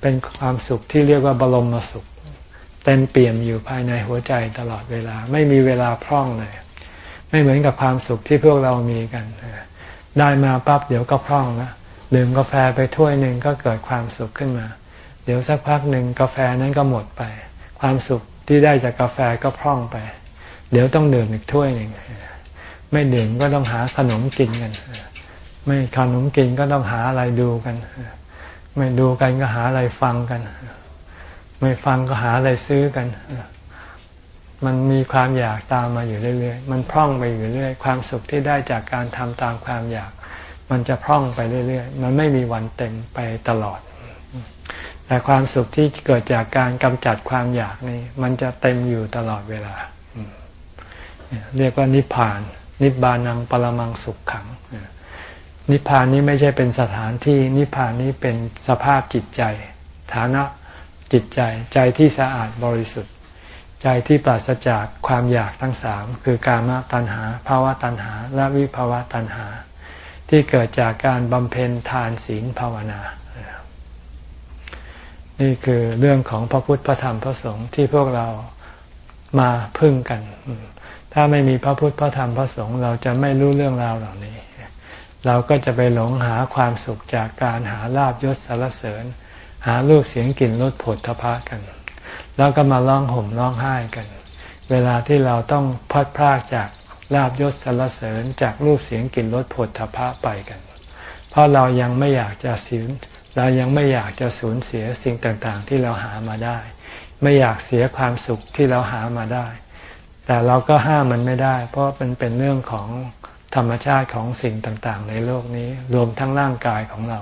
เป็นความสุขที่เรียกว่าบรมสุข เต็มเปี่ยมอยู่ภายในหัวใจตลอดเวลา ไม่มีเวลาพร่องเลย ไม่เหมือนกับความสุขที่พวกเรามีกัน ได้มาปั๊บเดี๋ยวก็พร่องแล้วดื่มกาแฟไปถ้วยหนึ่งก็เกิดความสุขขึ้นมา เดี๋ยวสักพักหนึ่งกาแฟนั้นก็หมดไป ความสุขที่ได้จากกาแฟก็พร่องไป เดี๋ยวต้องดื่มอีกถ้วยหนึ่งไม่ดื่มก็ต้องหาขนมกินกันไม่ขนมกินก็ต้องหาอะไรดูกันไม่ดูกันก็หาอะไรฟังกัน ไม่ฟังก็หาอะไรซื้อกันมันมีความอยากตามมาอยู่เรื่อยๆ มันพร่องไปอยู่เรื่อย ความสุขที่ได้จากการทำตามความอยาก มันจะพร่องไปเรื่อยๆ มันไม่มีวันเต็มไปตลอด แต่ความสุขที่เกิดจากการกำจัดความอยากนี่มันจะเต็มอยู่ตลอดเวลา เรียกว่านิพพาน นิบานังปรมังสุขขัง นิพพานนี้ไม่ใช่เป็นสถานที่นิพพานนี้เป็นสภาพจิตใจ ฐานะจิตใจ ใจที่สะอาดบริสุทธิ์ ใจที่ปราศจากความอยากทั้งสามคือกามตัณหาภาวะตัณหา และวิภาวะตัณหา ที่เกิดจากการบำเพ็ญทานศีลภาวนา นี่คือเรื่องของพระพุทธพระธรรมพระสงฆ์ที่พวกเรามาพึ่งกัน ถ้าไม่มีพระพุทธพระธรรมพระสงฆ์เราจะไม่รู้เรื่องราวเหล่านี้ เราก็จะไปหลงหาความสุขจากการหาลาบยศสารเสริญ หารูปเสียงกลิ่นรสผลทพะกัน แล้วก็มาร้องห่มร้องไห้กัน เวลาที่เราต้องพัดพรากจากลาบยศสารเสริญจากรูปเสียงกลิ่นรสผลทพะไปกัน เพราะเรายังไม่อยากจะสูญ เรายังไม่อยากจะสูญเสียสิ่งต่างๆ ที่เราหามาได้ ไม่อยากเสียความสุขที่เราหามาได้ แต่เราก็ห้ามมันไม่ได้ เพราะมันเป็นเรื่องของธรรมชาติของสิ่งต่างๆ ในโลกนี้ รวมทั้งร่างกายของเรา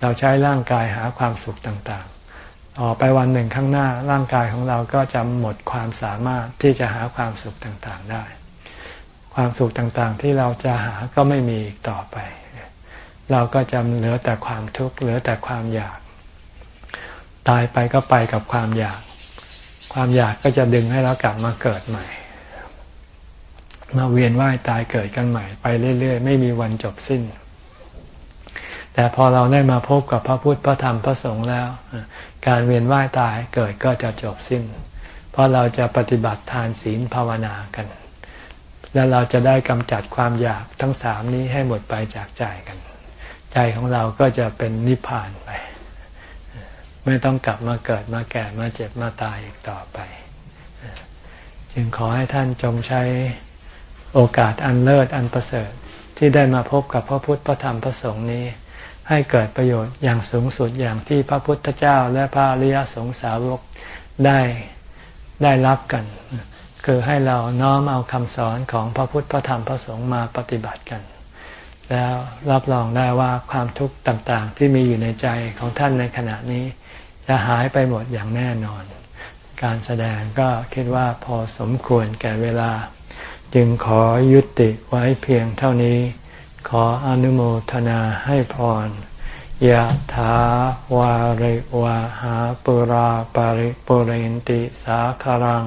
เราใช้ร่างกายหาความสุขต่างๆ ออกไปวันหนึ่งข้างหน้า ร่างกายของเราก็จะหมดความสามารถที่จะหาความสุขต่างๆได้ ความสุขต่างๆที่เราจะหาก็ไม่มีอีกต่อไป เราก็จะเหลือแต่ความทุกข์เหลือแต่ความอยาก ตายไปก็ไปกับความอยาก ความอยากก็จะดึงให้เรากลับมาเกิดใหม่ มาเวียนว่ายตายเกิดกันใหม่ ไปเรื่อย ๆ ไม่มีวันจบสิ้น แต่พอเราได้มาพบกับพระพุทธพระธรรมพระสงฆ์แล้ว การเวียนว่ายตายเกิดก็จะจบสิ้น เพราะเราจะปฏิบัติทานศีลภาวนากันแล้วเราจะได้กำจัดความอยากทั้งสามนี้ให้หมดไปจากใจกัน ใจของเราก็จะเป็นนิพพานไป ไม่ต้องกลับมาเกิดมาแก่มาเจ็บมาตายอีกต่อไป จึงขอให้ท่านจงใช้โอกาสอันเลิศอันประเสริฐที่ได้มาพบกับพระพุทธพระธรรมพระสงฆ์นี้ ให้เกิดประโยชน์อย่างสูงสุดอย่างที่พระพุทธเจ้าและพระอริยสงสาวกได้ได้รับกัน คือให้เราน้อมเอาคำสอนของพระพุทธพระธรรมพระสงฆ์มาปฏิบัติกัน แล้ว รับรองได้ว่าความทุกข์ต่างๆ ที่มีอยู่ในใจของท่านในขณะนี้ จะหายไปหมดอย่างแน่นอน การแสดงก็คิดว่าพอสมควรแก่เวลา จึงขอยุติไว้เพียงเท่านี้ ขออนุโมทนาให้พรยะถาวาริวาหาปุราปาริปุเรนติสาคารัง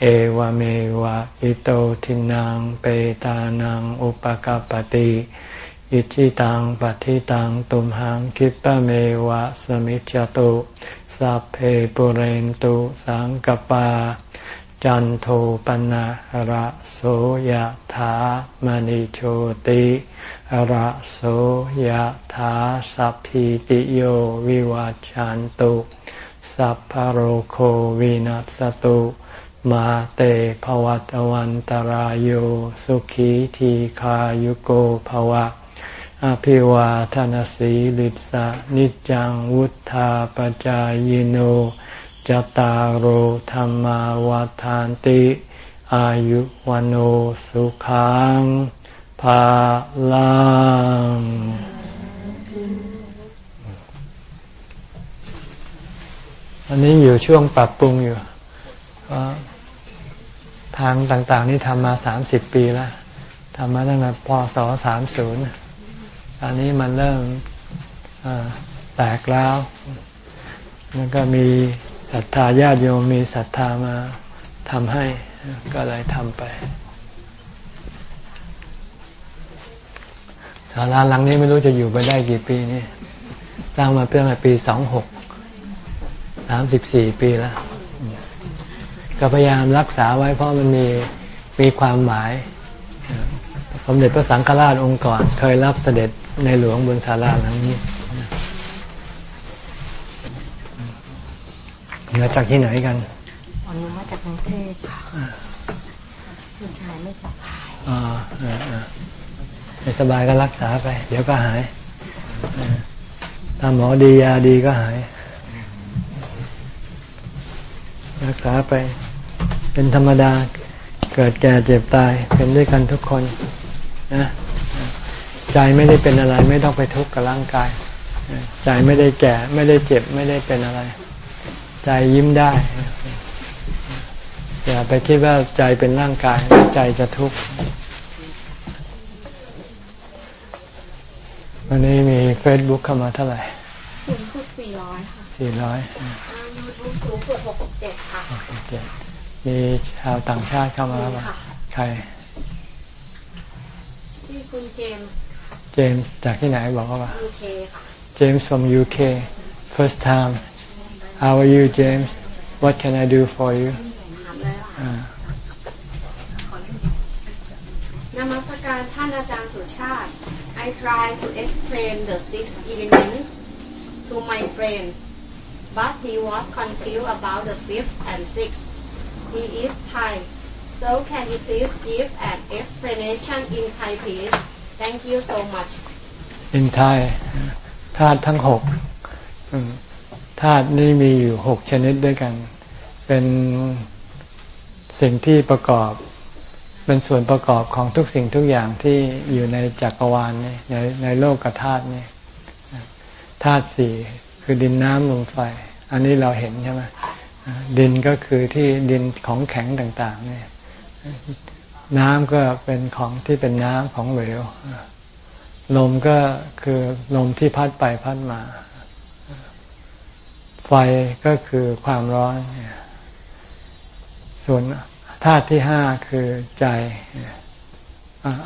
เอวเมวะอิโตทินังเปตานังอุปกปติ อิชิตังปฏิตังตุมหังคิปะเมวะสมิจจตุสัพเพปุเรนตุสังกปา จันโทปนะระโสยถามณิโชติระโสยถาสัพพิติโยวิวัจจันตุ สัพพโรโควินัสตุมาเตภวัตวันตารโยสุขีทีขายุโกภวะ อภิวาทานสีลิสะนิจังวุธาปจายโนจตารโหธรรมาวาทานติ อายุวันโอสุขังภาลังอันนี้อยู่ช่วงปรับปรุงอยู่ ทางต่างๆ นี่ทำมาสามสิบปีแล้วทำมาตั้งแต่พศสามศูนย์ อันนี้มันเริ่มแตกแล้วมันก็มีศรัทธาญาติโยมมีศรัทธามาทำให้ก็เลยทำไปศาลาหลังนี้ไม่รู้จะอยู่ไปได้กี่ปีนี่สร้างมาเพื่อในปีสองหกสามสิบสี่ปีแล้ว ก็พยายามรักษาไว้เพราะมันมีมีความหมาย สมเด็จพระสังฆราชองค์ก่อน เคยรับเสด็จ ในหลวงบนศาลาหลังนี้มาจากที่ไหนกันวันนี้มาจากกรุงเทพค่ะคุณชายไม่สบายอ๋อไม่สบายก็รักษาไป เดี๋ยวก็หายถ้าหมอดียาดีก็หาย รักษาไป เป็นธรรมดาเกิดแก่เจ็บตายเป็นด้วยกันทุกคนนะ ใจไม่ได้เป็นอะไร ไม่ต้องไปทุกข์กับร่างกาย ใจไม่ได้แก่ ไม่ได้เจ็บไม่ได้เป็นอะไร ใจยิ้มได้อย่าไปคิดว่าใจเป็นร่างกายใจจะทุกข์วันนี้มีเฟซบุ๊กเข้ามาเท่าไหร่สูงสุดสี่ร้อยค่ะสี่ร้อยยูทูบสูงสุดหกสิบเจ็ดค่ะหกสิบเจ็ดมีชาวต่างชาติเข้ามาแล้วใครที่คุณเจมส์ เจมส์จากที่ไหนบอกว่า UK ค่ะ James from UK first time how are you James what can I do for you นมัสการท่านอาจารย์สุชาติ I try to explain the six elements to my friends but he was confused about the fifth and sixth he is Thai so can you please give an explanation in Thai please Thank you so much in Thai ธาตุทั้งหกธาตุนี้มีอยู่หกชนิดด้วยกัน เป็นสิ่งที่ประกอบเป็นส่วนประกอบของทุกสิ่งทุกอย่างที่อยู่ในจักรวาลนี่ในในโลกธาตุนี่ธาตุสี่คือดินน้ำลมไฟ อันนี้เราเห็นใช่ไหมดินก็คือที่ดินของแข็งต่างๆนี่ น้ำก็เป็นของที่เป็นน้ำของเหลว ลมก็คือลมที่พัดไปพัดมา ไฟก็คือความร้อน ส่วนธาตุที่ห้าคือใจ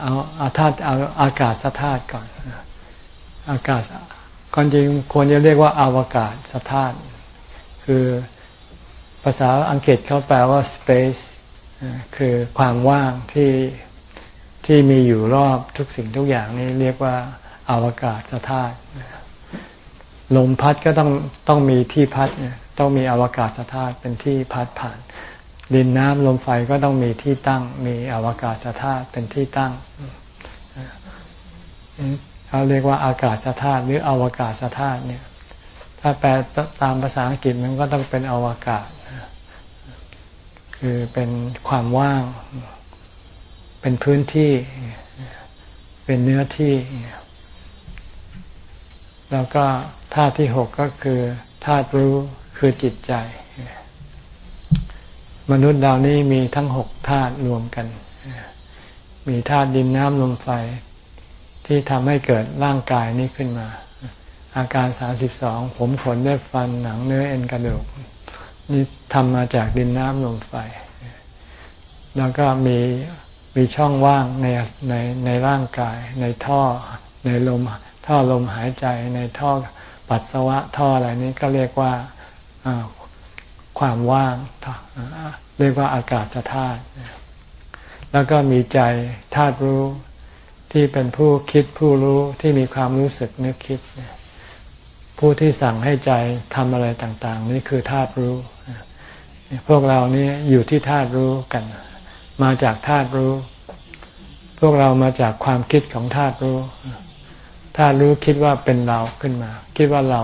เอาเอาธาตุเอาอากาศธาตุก่อน อากาศก่อนจริงควรจะเรียกว่าอาวกาศสธาตุคือภาษาอังกฤษเขาแปลว่า space คือความว่างที่ที่มีอยู่รอบทุกสิ่งทุกอย่างนี้เรียกว่าอาวกาศสธาตุลมพัดก็ต้องต้องมีที่พัดต้องมีอวกาศสธาตุเป็นที่พัดผ่าน ดินน้ำลมไฟก็ต้องมีที่ตั้ง มีอวกาศธาตุเป็นที่ตั้งเขาเรียกว่าอากาศธาตุหรืออวกาศธาตุเนี่ย ถ้าแปลตามภาษาอังกฤษมันก็ต้องเป็นอวกาศ คือเป็นความว่าง เป็นพื้นที่ เป็นเนื้อที่ แล้วก็ธาตุที่หกก็คือธาตุรู้คือจิตใจ มนุษย์ดาวนี้มีทั้งหกธาตุรวมกัน มีธาตุดินน้ำลมไฟที่ทำให้เกิดร่างกายนี้ขึ้นมา อาการสามสิบสองผมขนเล็บฟันหนังเนื้อเอ็นกระดูก นี่ทำมาจากดินน้ำลมไฟ แล้วก็มีมีช่องว่างในในในร่างกาย ในท่อในลมท่อลมหายใจในท่อปัสสาวะท่ออะไรนี้ก็เรียกว่าความว่างเรียกว่าอากาศธาตุแล้วก็มีใจธาตุรู้ที่เป็นผู้คิดผู้รู้ที่มีความรู้สึกนึกคิด ผู้ที่สั่งให้ใจทำอะไรต่าง ๆ นี่คือธาตุรู้ พวกเรานี่อยู่ที่ธาตุรู้กัน มาจากธาตุรู้ พวกเรามาจากความคิดของธาตุรู้ธาตุรู้คิดว่าเป็นเราขึ้นมา คิดว่าเรา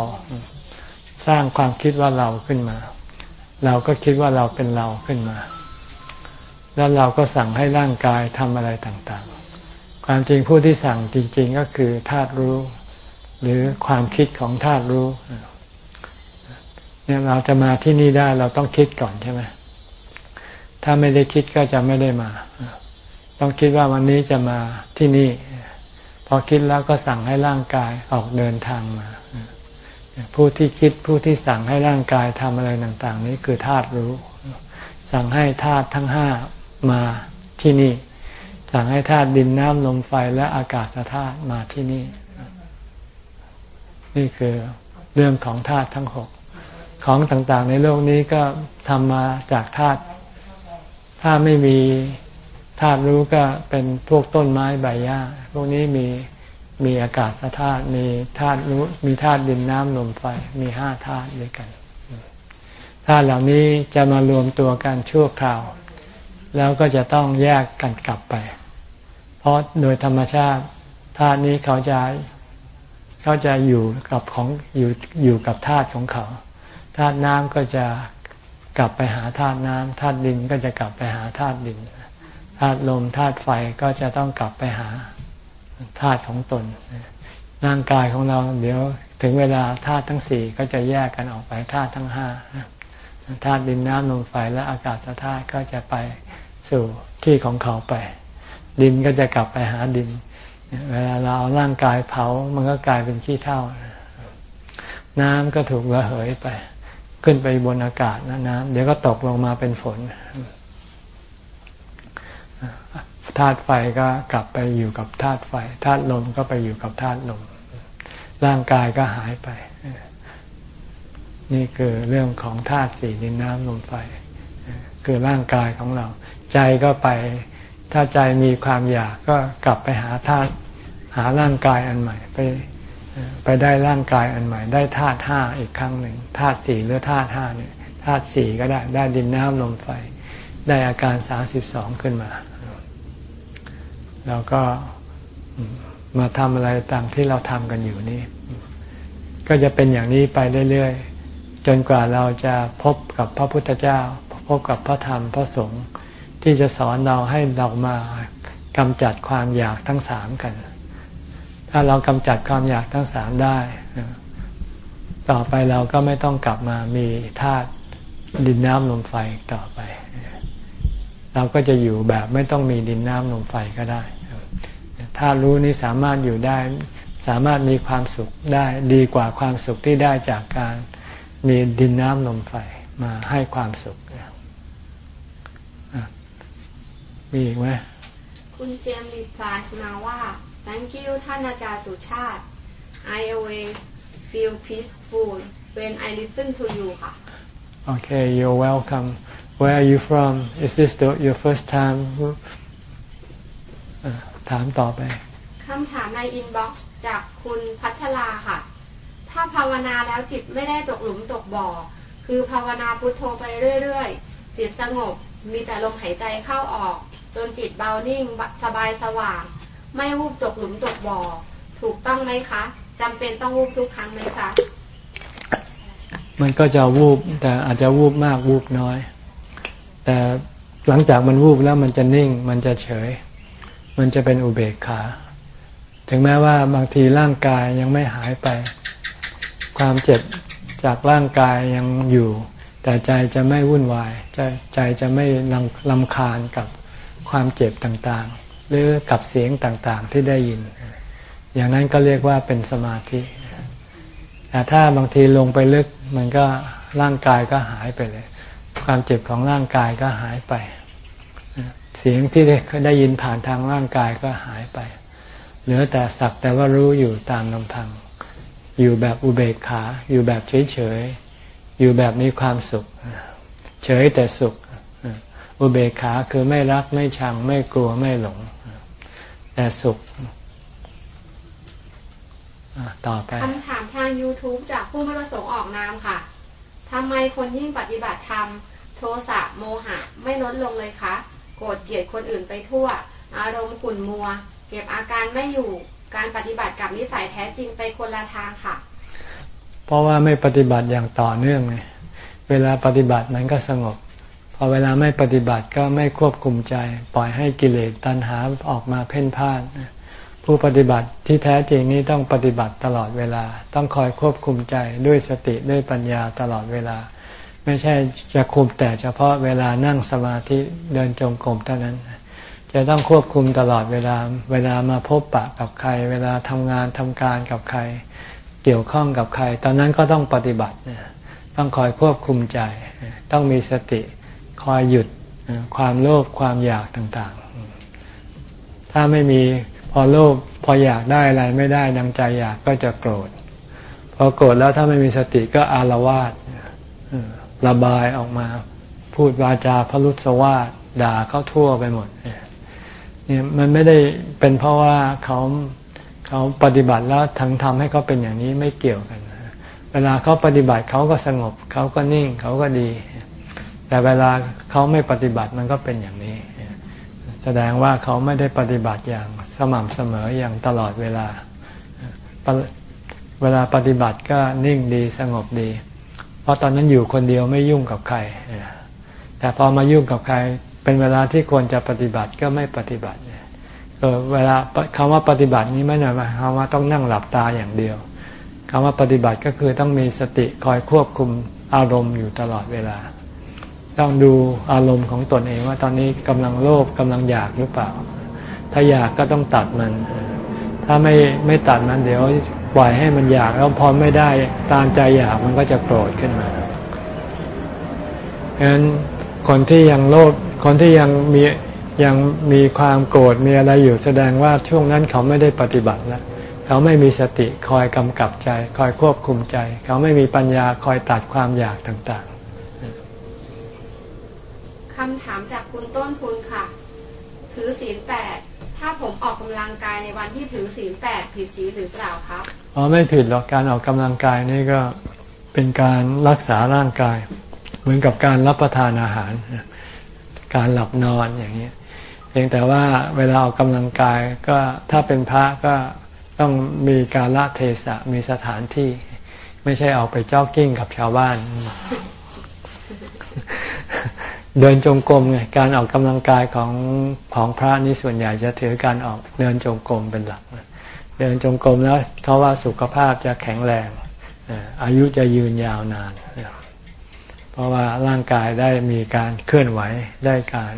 สร้างความคิดว่าเราขึ้นมา เราก็คิดว่าเราเป็นเราขึ้นมา แล้วเราก็สั่งให้ร่างกายทำอะไรต่างๆ ความจริงผู้ที่สั่งจริง ๆ ก็คือธาตุรู้ หรือความคิดของธาตุรู้ เนี่ยเราจะมาที่นี่ได้เราต้องคิดก่อนใช่ไหมถ้าไม่ได้คิดก็จะไม่ได้มา ต้องคิดว่าวันนี้จะมาที่นี่ พอคิดแล้วก็สั่งให้ร่างกายออกเดินทางมา ผู้ที่คิดผู้ที่สั่งให้ร่างกายทำอะไรต่าง ๆ นี้คือธาตุรู้ สั่งให้ธาตุทั้งห้ามาที่นี่ สั่งให้ธาตุดินน้ำลมไฟและอากาศธาตุมาที่นี่ นี่คือเรื่องของธาตุทั้งหก ของต่างๆ ในโลกนี้ก็ทำมาจากธาตุถ้าไม่มีธาตุรู้ก็เป็นพวกต้นไม้ใบหญ้า พวกนี้มีมีอากาศธาตุมีธาตุรู้มีธาตุดินน้ำลมไฟมีห้าธาตุด้วยกันธาตุเหล่านี้จะมารวมตัวกันชั่วคราว แล้วก็จะต้องแยกกันกลับไป เพราะโดยธรรมชาติธาตุนี้เขาจะเขาจะอยู่กับของอยู่อยู่กับธาตุของเขา ธาตุน้ำก็จะกลับไปหาธาตุน้ำธาตุดินก็จะกลับไปหาธาตุดินธาตุลมธาตุไฟก็จะต้องกลับไปหาธาตุของตนร่างกายของเราเดี๋ยวถึงเวลาธาตุทั้งสี่ก็จะแยกกันออกไปธาตุทั้งห้าธาตุดินน้ำลมไฟและอากาศธาตุก็จะไปสู่ที่ของเขาไป ดินก็จะกลับไปหาดิน เวลาเราเอาร่างกายเผามันก็กลายเป็นขี้เถ้าน้ำก็ถูกระเหยไป ขึ้นไปบนอากาศนะน้ำเดี๋ยวก็ตกลงมาเป็นฝนธาตุไฟก็กลับไปอยู่กับธาตุไฟธาตุลมก็ไปอยู่กับธาตุลม ร่างกายก็หายไป นี่คือเรื่องของธาตุสี่ดินน้ำลมไฟ คือร่างกายของเรา ใจก็ไป ถ้าใจมีความอยากก็กลับไปหาธาตุหาร่างกายอันใหม่ ไป ไปได้ร่างกายอันใหม่ ได้ธาตุห้าอีกครั้งหนึ่งธาตุสี่หรือธาตุห้าเนี่ยธาตุสี่ก็ได้ได้ดินน้ำลมไฟ ได้อาการสาสิบสองขึ้นมาเราก็มาทำอะไรตามที่เราทำกันอยู่นี่ ก็จะเป็นอย่างนี้ไปเรื่อยๆ จนกว่าเราจะพบกับพระพุทธเจ้า พบกับพระธรรมพระสงฆ์ที่จะสอนเราให้เรามากำจัดความอยากทั้งสามกัน ถ้าเรากำจัดความอยากทั้งสามได้ ต่อไปเราก็ไม่ต้องกลับมามีธาตุดินน้ำลมไฟต่อไป เราก็จะอยู่แบบไม่ต้องมีดินน้ำลมไฟก็ได้ ถ้ารู้นี้สามารถอยู่ได้ สามารถมีความสุขได้ดีกว่าความสุขที่ได้จากการมีดินน้ำลมไฟมาให้ความสุขมีอีกไหมคุณเจมส์รีพลายมาว่า thank you ท่านอาจารย์สุชาติ I always feel peaceful when I listen to you ค่ะ Okay you're welcome Where are you from Is this the, your first time ถามต่อไปคำถามใน inbox จากคุณพัชราค่ะ ถ้าภาวนาแล้วจิตไม่ได้ตกหลุมตกบ่อ คือภาวนาพุทโธไปเรื่อยๆ จิตสงบ มีแต่ลมหายใจเข้าออก จนจิตเบานิ่ง สบายสว่าง ไม่วูบตกหลุมตกบ่อ ถูกต้องไหมคะจำเป็นต้องวูบทุกครั้งไหมคะ มันก็จะวูบแต่อาจจะวูบมากวูบน้อย แต่หลังจากมันวูบแล้วมันจะนิ่ง มันจะเฉย มันจะเป็นอุเบกขา ถึงแม้ว่าบางทีร่างกายยังไม่หายไป ความเจ็บจากร่างกายยังอยู่ แต่ใจจะไม่วุ่นวาย ใจใจจะไม่ลำคาญกับความเจ็บต่างๆ หรือกับเสียงต่างๆที่ได้ยิน อย่างนั้นก็เรียกว่าเป็นสมาธิแต่ถ้าบางทีลงไปลึกมันก็ร่างกายก็หายไปเลย ความเจ็บของร่างกายก็หายไป เสียงที่ได้ยินผ่านทางร่างกายก็หายไป เหลือแต่สักแต่ว่ารู้อยู่ตามลำพัง อยู่แบบอุเบกขา อยู่แบบเฉยๆ อยู่แบบมีความสุข เฉยแต่สุข อุเบกขาคือไม่รักไม่ชังไม่กลัวไม่หลง แต่สุขต่อไปคำถามทาง YouTube จากผู้ไม่ประสงค์ออกนามค่ะทำไมคนยิ่งปฏิบัติธรรมโทสะโมหะ ไม่ลดลงเลยคะ โกรธเกลียดคนอื่นไปทั่ว อารมณ์ขุ่นมัว เก็บอาการไม่อยู่การปฏิบัติกับนิสัยแท้จริงไปคนละทางค่ะ เพราะว่าไม่ปฏิบัติอย่างต่อเนื่องไงเวลาปฏิบัติมันก็สงบ พอเวลาไม่ปฏิบัติก็ไม่ควบคุมใจ ปล่อยให้กิเลสตัณหาออกมาเพ่นพ่านผู้ปฏิบัติที่แท้จริงนี้ต้องปฏิบัติตลอดเวลา ต้องคอยควบคุมใจด้วยสติด้วยปัญญาตลอดเวลา ไม่ใช่จะคุมแต่เฉพาะเวลานั่งสมาธิเดินจงกรมเท่านั้น จะต้องควบคุมตลอดเวลา เวลามาพบปะกับใคร เวลาทำงานทำการกับใคร เกี่ยวข้องกับใคร ตอนนั้นก็ต้องปฏิบัติต้องคอยควบคุมใจ ต้องมีสติ อยหยุดความโลภความอยากต่างๆ ถ้าไม่มีพอโลภพออยากได้อะไรไม่ได้ดังใจอยากก็จะโกรธ พอโกรธแล้วถ้าไม่มีสติก็อารวาสระบายออกมา พูดวาจาพรุษวาดด่าเขาทั่วไปหมดเนี่ยมันไม่ได้เป็นเพราะว่าเขาเขาปฏิบัติแล้วทั้งทำให้เขาเป็นอย่างนี้ไม่เกี่ยวกัน เวลาเขาปฏิบัติเขาก็สงบเขาก็นิ่งเขาก็ดี แต่เวลาเขาไม่ปฏิบัติมันก็เป็นอย่างนี้ แสดงว่าเขาไม่ได้ปฏิบัติอย่างสม่ำเสมออย่างตลอดเวลา เวลาปฏิบัติก็นิ่งดีสงบดี เพราะตอนนั้นอยู่คนเดียวไม่ยุ่งกับใคร แต่พอมายุ่งกับใคร เป็นเวลาที่ควรจะปฏิบัติก็ไม่ปฏิบัติเออเวลาคำว่าปฏิบัตินี้ไม่ใช่หมายความว่าต้องนั่งหลับตาอย่างเดียวคำว่าปฏิบัติก็คือต้องมีสติคอยควบคุมอารมณ์อยู่ตลอดเวลา ต้องดูอารมณ์ของตนเองว่าตอนนี้กำลังโลภกำลังอยากหรือเปล่า ถ้าอยากก็ต้องตัดมัน ถ้าไม่ไม่ตัดมันเดี๋ยวปล่อยให้มันอยากแล้วพอไม่ได้ตามใจอยากมันก็จะโกรธขึ้นมาฉะนั้นคนที่ยังโลภคนที่ยังมียังมีความโกรธมีอะไรอยู่แสดงว่าช่วงนั้นเขาไม่ได้ปฏิบัติแล้วเขาไม่มีสติคอยกำกับใจ คอยควบคุมใจ เขาไม่มีปัญญาคอยตัดความอยากต่างๆ คำถามจากคุณต้นทุนค่ะ ถือศีลแปดถ้าผมออกกำลังกายในวันที่ถือศีลแปดผิดศีลหรือเปล่าครับอ๋อไม่ผิดหรอกการออกกำลังกายนี่ก็เป็นการรักษาร่างกาย เหมือนกับการรับประทานอาหาร การหลับนอนอย่างนี้เพียงแต่ว่าเวลาออกกำลังกายก็ถ้าเป็นพระก็ต้องมีการละเทศะมีสถานที่ ไม่ใช่ออกไปจ็อกกิ้งกับชาวบ้าน เดินจงกรมไงการออกกำลังกายของของพระนี่ส่วนใหญ่จะถือการออกเดินจงกรมเป็นหลัก เดินจงกรมแล้วเขาว่าสุขภาพจะแข็งแรงอายุจะยืนยาวนาน เพราะว่าร่างกายได้มีการเคลื่อนไหวได้การ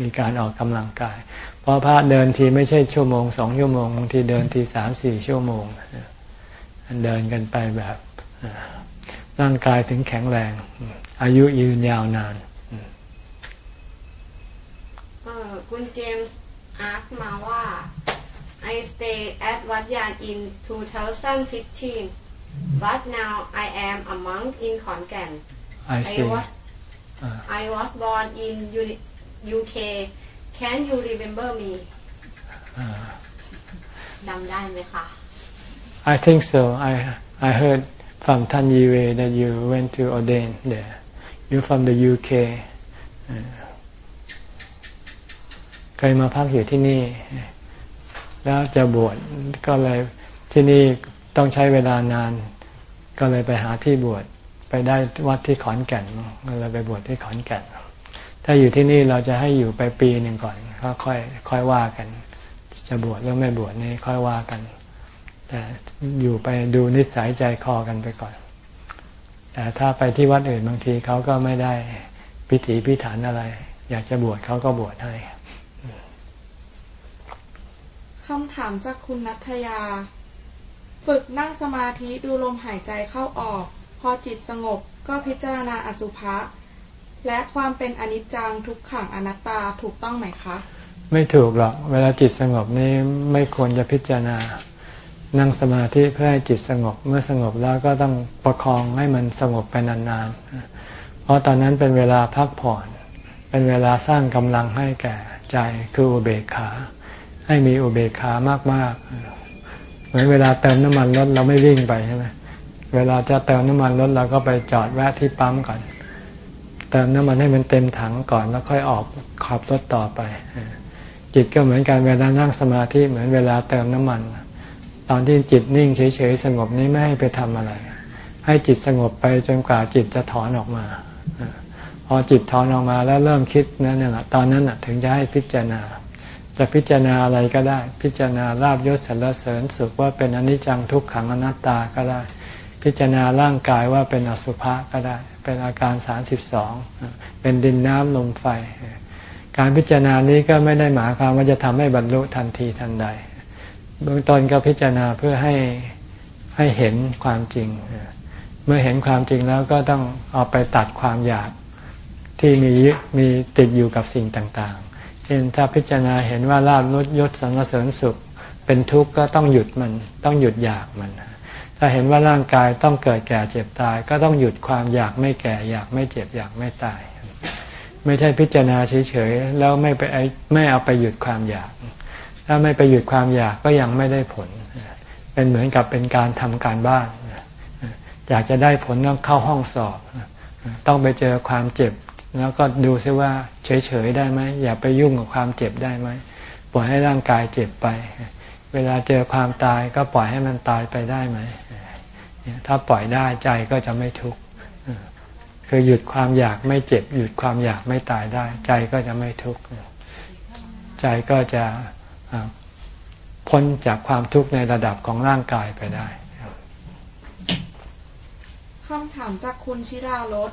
มีการออกกำลังกาย เพราะพระเดินทีไม่ใช่ชั่วโมงสองชั่วโมงบางทีเดินทีสามสี่ชั่วโมงเดินกันไปแบบร่างกายถึงแข็งแรง อายุยืนยาวนาน คุณเจมส์อาร์คมาว่า I stayed at Wat Yan in 2015 but now I am a monk in Khon I, I was uh. I was born in UK Can you remember me จำได้ไหมคะ I think so I I heard from Tan Yiwei that you went to ordain there you from the UK เคยมาพักอยู่ที่นี่ แล้วจะบวชก็เลยที่นี่ต้องใช้เวลานาน ก็เลยไปหาที่บวชไปได้วัดที่ขอนแก่นก็เลยไปบวชที่ขอนแก่น ถ้าอยู่ที่นี่เราจะให้อยู่ไปปีหนึ่งก่อนก็ค่อยค่อยว่ากัน จะบวชหรือไม่บวชนี่ค่อยว่ากัน แต่อยู่ไปดูนิสัยใจคอกันไปก่อน แต่ถ้าไปที่วัดอื่นบางทีเขาก็ไม่ได้พิถีพิถันอะไร อยากจะบวชเขาก็บวชให้ คำถามจากคุณนัทยา ฝึกนั่งสมาธิดูลมหายใจเข้าออก พอจิตสงบก็พิจารณาอสุภะและความเป็นอนิจจังทุกขังอนัตตาถูกต้องไหมคะ ไม่ถูกหรอกเวลาจิตสงบนี้ไม่ควรจะพิจารณา นั่งสมาธิเพื่อให้จิตสงบเมื่อสงบแล้วก็ต้องประคองให้มันสงบไปนานๆ เพราะตอนนั้นเป็นเวลาพักผ่อน เป็นเวลาสร้างกำลังให้แก่ใจคืออุเบกขา ให้มีอุเบกขามากๆ เหมือนเวลาเติมน้ำมันรถเราไม่วิ่งไปใช่ไหมเวลาจะเติมน้ำมันรถเราก็ไปจอดแวะที่ปั๊มก่อน เติมน้ำมันให้มันเต็มถังก่อนแล้วค่อยออกขับรถต่อไป จิตก็เหมือนกันเวลานั่งสมาธิเหมือนเวลาเติมน้ำมัน ตอนที่จิตนิ่งเฉยๆสงบนี้ไม่ให้ไปทำอะไร ให้จิตสงบไปจนกว่าจิตจะถอนออกมาพอจิตถอนออกมาแล้วเริ่มคิดนั่นแหละตอนนั้นถึงจะให้พิจารณา จะพิจารณาอะไรก็ได้ พิจารณาลาบยศสรรเสริญสุขว่าเป็นอนิจจังทุกขังอนัตตาก็ได้ พิจารณาร่างกายว่าเป็นอสุภะก็ได้ เป็นอาการสามสิบสองเป็นดินน้ำลมไฟ การพิจารณานี้ก็ไม่ได้หมายความว่าจะทำให้บรรลุทันทีทันใด เบื้องต้นก็พิจารณาเพื่อให้ให้เห็นความจริง เมื่อเห็นความจริงแล้วก็ต้องเอาไปตัดความอยากที่มีมีติดอยู่กับสิ่งต่างๆ เช่นถ้าพิจารณาเห็นว่าลาบนุยศสังเสริญสุข เป็นทุกข์ก็ต้องหยุดมัน ต้องหยุดอยากมัน ถ้าเห็นว่าร่างกายต้องเกิดแก่เจ็บตาย ก็ต้องหยุดความอยากไม่แก่ อยากไม่เจ็บอยากไม่ตาย ไม่ใช่พิจารณาเฉยๆแล้วไม่ไปไม่เอาไปหยุดความอยาก ถ้าไม่ไปหยุดความอยากก็ยังไม่ได้ผล เป็นเหมือนกับเป็นการทำการบ้านอยากจะได้ผลต้องเข้าห้องสอบ ต้องไปเจอความเจ็บ แล้วก็ดูซิว่าเฉยๆได้ไหมอย่าไปยุ่งกับความเจ็บได้ไหมปล่อยให้ร่างกายเจ็บไป เวลาเจอความตายก็ปล่อยให้มันตายไปได้ไหมถ้าปล่อยได้ใจก็จะไม่ทุกข์คือหยุดความอยากไม่เจ็บ หยุดความอยากไม่ตายได้ ใจก็จะไม่ทุกข์ใจก็จะพ้นจากความทุกข์ในระดับของร่างกายไปได้คำถามจากคุณชิรารส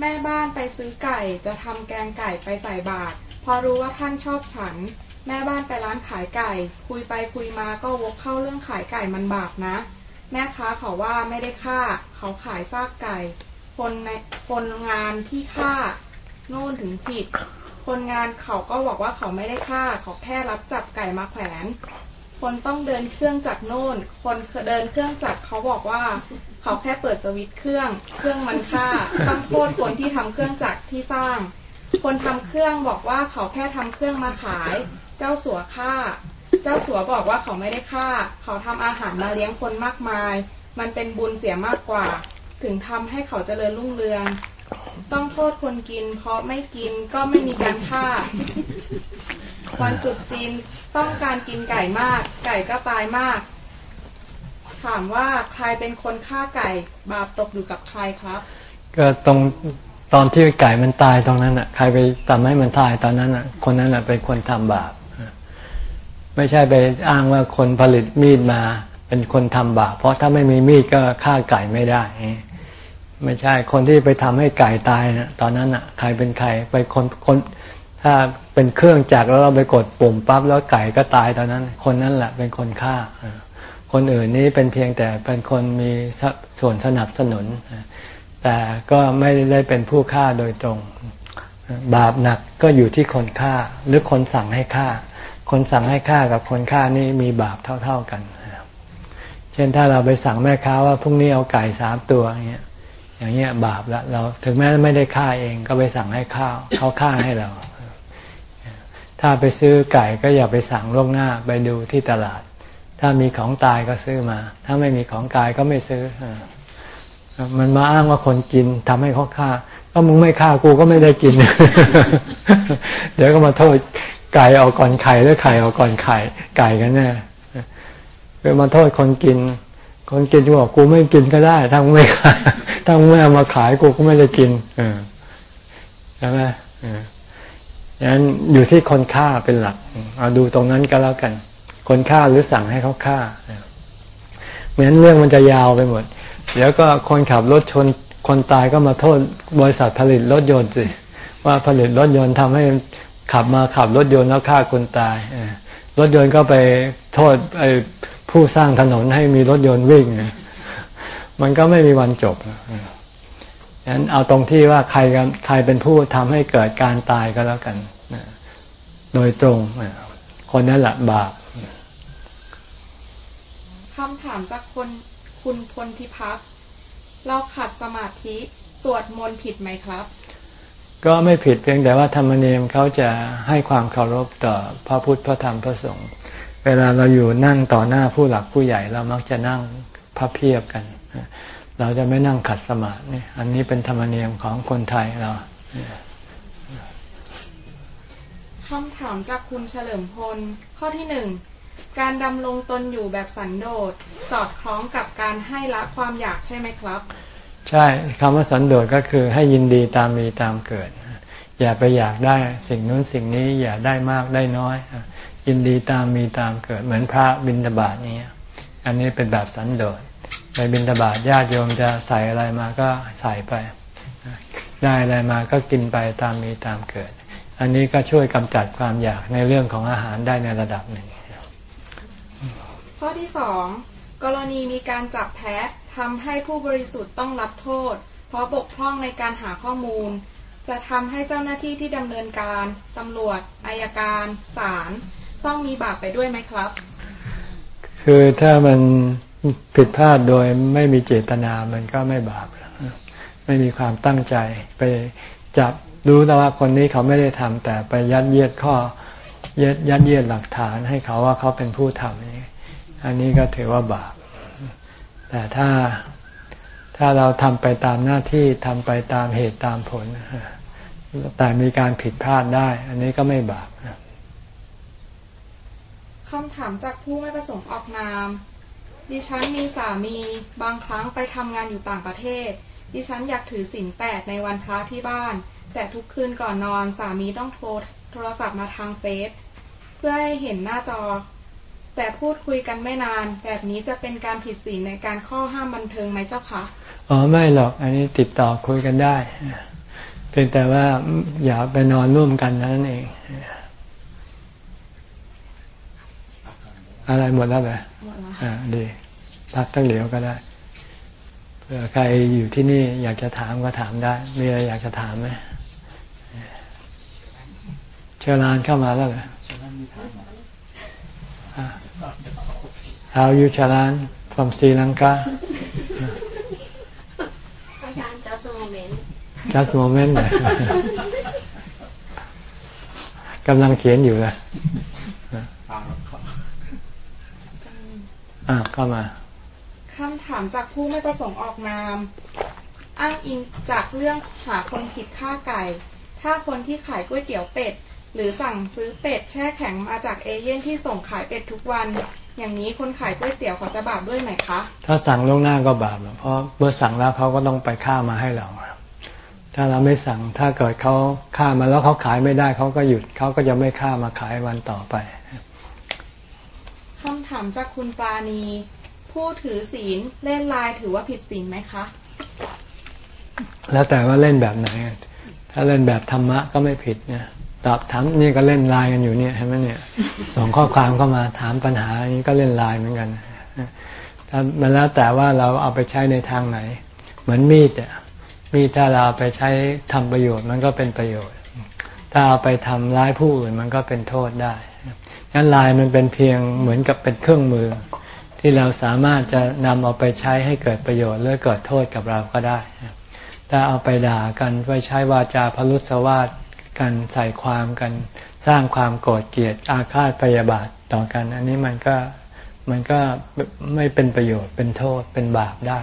แม่บ้านไปซื้อไก่จะทำแกงไก่ไปใส่บาตรพอรู้ว่าท่านชอบฉัน แม่บ้านไปร้านขายไก่ คุยไปคุยมาก็วกเข้าเรื่องขายไก่มันบาปนะ แม่ค้าเขาว่าไม่ได้ฆ่า เขาขายซากไก่ คนในคนงานที่ฆ่าโน่นถึงผิด คนงานเขาก็บอกว่าเขาไม่ได้ฆ่า เขาแค่รับจับไก่มาแขวน คนต้องเดินเครื่องจักรโน่น คนเดินเครื่องจักรเขาบอกว่า เขาแค่เปิดสวิตช์เครื่อง เครื่องมันค่าต้องโทษคนที่ทำเครื่องจักรที่สร้าง คนทำเครื่องบอกว่าเขาแค่ทำเครื่องมาขาย เจ้าสัวฆ่า เจ้าสัวบอกว่าเขาไม่ได้ฆ่า เขาทำอาหารมาเลี้ยงคนมากมาย มันเป็นบุญเสียมากกว่า ถึงทำให้เขาเจริญรุ่งเรือง ต้องโทษคนกิน เพราะไม่กินก็ไม่มีการฆ่าวันจุดจีนต้องการกินไก่มาก ไก่ก็ตายมาก ถามว่าใครเป็นคนฆ่าไก่บาปตกอยู่กับใครครับ ก็ตรงตอนที่ไก่มันตายตรงนั้นอะ ใครไปทำให้มันตายตอนนั้นอะ คนนั้นอะเป็นคนทำบาปไม่ใช่ไปอ้างว่าคนผลิตมีดมาเป็นคนทำบาปเพราะถ้าไม่มีมีดก็ฆ่าไก่ไม่ได้ ไม่ใช่คนที่ไปทำให้ไก่ตายนะตอนนั้นอะ ใครเป็นใครไปคนคนถ้าเป็นเครื่องจักรแล้วเราไปกดปุ่มปั๊บแล้วไก่ก็ตายตอนนั้น คนนั้นแหละเป็นคนฆ่า คนอื่นนี้เป็นเพียงแต่เป็นคนมีส่วนสนับสนุน แต่ก็ไม่ได้เป็นผู้ฆ่าโดยตรง บาปหนักก็อยู่ที่คนฆ่าหรือคนสั่งให้ฆ่า คนสั่งให้ฆ่ากับคนฆ่านี่มีบาปเท่า ๆกัน เช่นถ้าเราไปสั่งแม่ค้าว่าพรุ่งนี้เอาไก่สามตัวอย่างเงี้ยอย่างเงี้ยบาปละเราถึงแม้ไม่ได้ฆ่าเองก็ไปสั่งให้ข้าวเขาฆ่าให้เรา ถ้าไปซื้อไก่ก็อย่าไปสั่งล่วงหน้าไปดูที่ตลาด ถ้ามีของตายก็ซื้อมา ถ้าไม่มีของกายก็ไม่ซื้อมันมาอ้างว่าคนกินทำให้เขาฆ่า ก็มึงไม่ฆ่ากูก็ไม่ได้กิน เดี๋ยวก็มาโทษไก่เอาก่อนไข่หรือไข่เอาก่อนไข่ไก่กันแน่คือมาโทษคนกิน คนกินกูบอกกูไม่กินก็ได้ถ้ามึงไม่ขาถ้ามึงไม่เอามาขายกูก็ไม่ได้กิน เออใช่ไหมฉะนั้นอยู่ที่คนฆ่าเป็นหลักเอาดูตรงนั้นก็แล้วกัน คนฆ่าหรือสั่งให้เขาฆ่าเหมือนเรื่องมันจะยาวไปหมด เดี๋ยวก็คนขับรถชนคนตายก็มาโทษบริษัทผลิตรถยนต์สิว่าผลิตรถยนต์ทำให้ขับมาขับรถยนต์แล้วฆ่าคนตายรถยนต์ก็ไปโทษไอ้ผู้สร้างถนนให้มีรถยนต์วิ่งมันก็ไม่มีวันจบฉะนั้นเอาตรงที่ว่าใครใครเป็นผู้ทำให้เกิดการตายก็แล้วกันโดยตรงคนนั้นแหละบาป คำถามจากคนคุณพลทิพักเราขัดสมาธิสวดมนต์ผิดไหมครับ ก็ไม่ผิดเพียงแต่ว่าธรรมเนียมเขาจะให้ความเคารพต่อพระพุทธพระธรรมพระสงฆ์เวลาเราอยู่นั่งต่อหน้าผู้หลักผู้ใหญ่เรามักจะนั่งพระเพียบกัน เราจะไม่นั่งขัดสมาธินี่อันนี้เป็นธรรมเนียมของคนไทยเราคำถามจากคุณเฉลิมพลข้อที่หนึ่ง การดำรงตนอยู่แบบสันโดษสอดคล้องกับการให้ละความอยากใช่ไหมครับ ใช่คำว่าสันโดษก็คือให้ยินดีตามมีตามเกิด อย่าไปอยากได้สิ่งนู้นสิ่งนี้อย่าได้มากได้น้อย ยินดีตามมีตามเกิด เหมือนพระบิณฑบาตนี้อันนี้เป็นแบบสันโดษไปบิณฑบาตญาติโยมจะใส่อะไรมาก็ใส่ไป ได้อะไรมาก็กินไปตามมีตามเกิด อันนี้ก็ช่วยกำจัดความอยากในเรื่องของอาหารได้ในระดับหนึ่ง ข้อที่สองกรณีมีการจับแพ้ทำให้ผู้บริสุทธิ์ต้องรับโทษ เพราะบกพร่องในการหาข้อมูล จะทำให้เจ้าหน้าที่ที่ดำเนินการตำรวจอายการศาลต้องมีบาปไปด้วยไหมครับ คือถ้ามันผิดพลาดโดยไม่มีเจตนามันก็ไม่บาป ไม่มีความตั้งใจไปจับรู้แต่ว่าคนนี้เขาไม่ได้ทำแต่ไปยัดเยียดข้อยัดยัดเยียดหลักฐานให้เขาว่าเขาเป็นผู้ทำนี้ อันนี้ก็ถือว่าบาป แต่ถ้าถ้าเราทำไปตามหน้าที่ทำไปตามเหตุตามผล แต่มีการผิดพลาดได้ อันนี้ก็ไม่บาปคำถามจากผู้ไม่ประสงค์ออกนาม ดิฉันมีสามีบางครั้งไปทำงานอยู่ต่างประเทศ ดิฉันอยากถือศีลแปดในวันพระที่บ้าน แต่ทุกคืนก่อนนอนสามีต้องโทรโทรศัพท์มาทางเฟซเพื่อให้เห็นหน้าจอ แต่พูดคุยกันไม่นาน แบบนี้จะเป็นการผิดศีลในการข้อห้ามบันเทิงไหมเจ้าคะอ๋อไม่หรอก อันนี้ติดต่อคุยกันได้ เพียงแต่ว่าอย่าไปนอนร่วมกันนั่นเอง อะไรหมดแล้วเหรอหมดแล้วอ่าดีพักตั้งเหลียวก็ได้เผื่อใครอยู่ที่นี่อยากจะถามก็ถามได้ มีอะไรอยากจะถามไหมเชิญรานเข้ามาแล้วเหรออ่า How you Charan from Sri Lanka อาจารย์ just a moment just moment เลยกำลังเขียนอยู่เลยอ่าเข้ามาคำถามจากผู้ไม่ประสงค์ออกนาม อ้างอิงจากเรื่องหาคนผิดฆ่าไก่ ถ้าคนที่ขายก๋วยเตี๋ยวเป็ด หรือสั่งซื้อเป็ดแช่แข็งมาจากเอเย่นที่ส่งขายเป็ดทุกวัน อย่างนี้คนขายก๋วยเตี๋ยวเขาจะบาปด้วยไหมคะ ถ้าสั่งล่วงหน้าก็บาปอะเพราะเมื่อสั่งแล้วเขาก็ต้องไปฆ่ามาให้เรา ถ้าเราไม่สั่งถ้าเกิดเขาฆ่ามาแล้วเขาขายไม่ได้เขาก็หยุดเขาก็จะไม่ฆ่ามาขายวันต่อไปคำถามจากคุณปราณีผู้ถือศีลเล่นไลน์ถือว่าผิดศีลไหมคะ แล้วแต่ว่าเล่นแบบไหน ถ้าเล่นแบบธรรมะก็ไม่ผิดเนี่ย ตอบถามนี่ก็เล่นไลน์กันอยู่เนี่ยเห็นไหมเนี่ยส่งข้อความเข้ามาถามปัญหาอันนี้ก็เล่นไลน์เหมือนกันถ้ามันแล้วแต่ว่าเราเอาไปใช้ในทางไหน เหมือนมีดอะมีดถ้าเราเอาไปใช้ทำประโยชน์มันก็เป็นประโยชน์ ถ้าเอาไปทำร้ายผู้อื่นมันก็เป็นโทษได้งั้นไลน์มันเป็นเพียงเหมือนกับเป็นเครื่องมือ ที่เราสามารถจะนำเอาไปใช้ให้เกิดประโยชน์หรือเกิดโทษกับเราก็ได้ถ้าเอาไปด่ากันไปใช้วาจาพลุสวาส กันใส่ความกัน สร้างความโกรธเกลียดอาฆาตพยาบาทต่อกัน อันนี้มันก็มันก็ไม่เป็นประโยชน์เป็นโทษเป็นบาปได้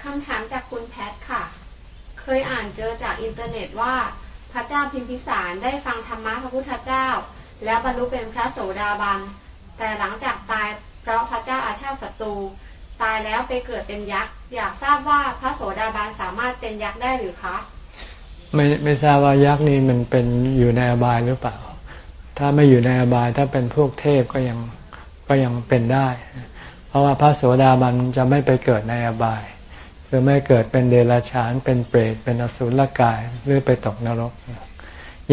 คำถามจากคุณแพทค่ะ เคยอ่านเจอจากอินเทอร์เน็ตว่าพระเจ้าพิมพิสารได้ฟังธรรมะพระพุทธเจ้า แล้วบรรลุเป็นพระโสดาบัน แต่หลังจากตายเพราะพระเจ้าอาชาติศัตรูตายแล้วไปเกิดเป็นยักษ์ อยากทราบว่าพระโสดาบันสามารถเป็นยักษ์ได้หรือคะ ไม่ไม่ทราบว่ายักษ์นี่มันเป็นอยู่ในอบายหรือเปล่า ถ้าไม่อยู่ในอบายถ้าเป็นพวกเทพก็ยังก็ยังเป็นได้ เพราะว่าพระโสดาบันจะไม่ไปเกิดในอบาย คือไม่เกิดเป็นเดรัจฉานเป็นเปรตเป็นอสุรกายหรือไปตกนรก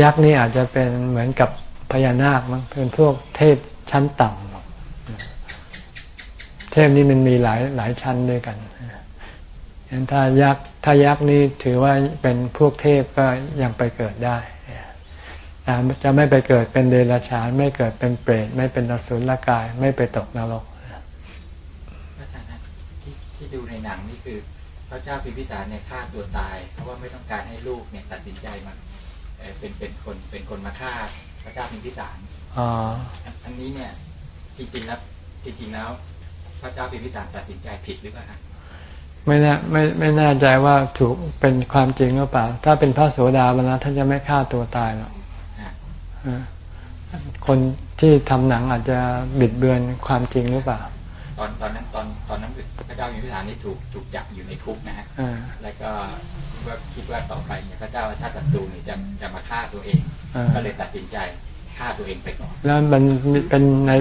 ยักษ์นี่อาจจะเป็นเหมือนกับพญานาคมั้งเป็นพวกเทพชั้นต่ำเทพนี่มันมีหลายหลายชั้นด้วยกันฉะนั้น ถ้ายักษ์ถ้ายักษ์นี่ถือว่าเป็นพวกเทพก็ยังไปเกิดได้แต่จะไม่ไปเกิดเป็นเดรัจฉาน ไม่เกิดเป็นเปรตไม่เป็นอสุรกาย ไม่ไปตกนรกอาจารย์นะที่ที่ดูในหนังนี่คือ พระเจ้าพิมพิสารเนี่ยฆ่าตัวตาย เพราะว่าไม่ต้องการให้ลูกเนี่ยตัดสินใจมาเอ่อเป็นเป็นคนเป็นคนมาฆ่าพระเจ้าพิมพิสารอ๋ออันอันนี้เนี่ยจริงๆแล้วจริงๆแล้ว พระเจ้าพิมพิสารตัดสินใจผิดหรือเปล่าครับ ไม่แน่ไม่ไม่แน่ใจว่าถูกเป็นความจริงหรือเปล่า ถ้าเป็นพระโสดาบันแล้วท่านจะไม่ฆ่าตัวตายหรอกฮะเออคนที่ทำหนังอาจจะบิดเบือนความจริงหรือเปล่า ตอนตอนนั้นตอนตอนนั้นพระเจ้าพิมพิสารนี่ถูกถูกจับอยู่ในคุกนะฮะเออแล้วก็คิดว่าคิดว่าต่อไปเนี่ยพระเจ้าอาชาติศัตรูเนี่ยจะจะมาฆ่าตัวเองอ่าก็เลยตัดสินใจฆ่าตัวเองไปก่อน แล้วมันมีเป็นใน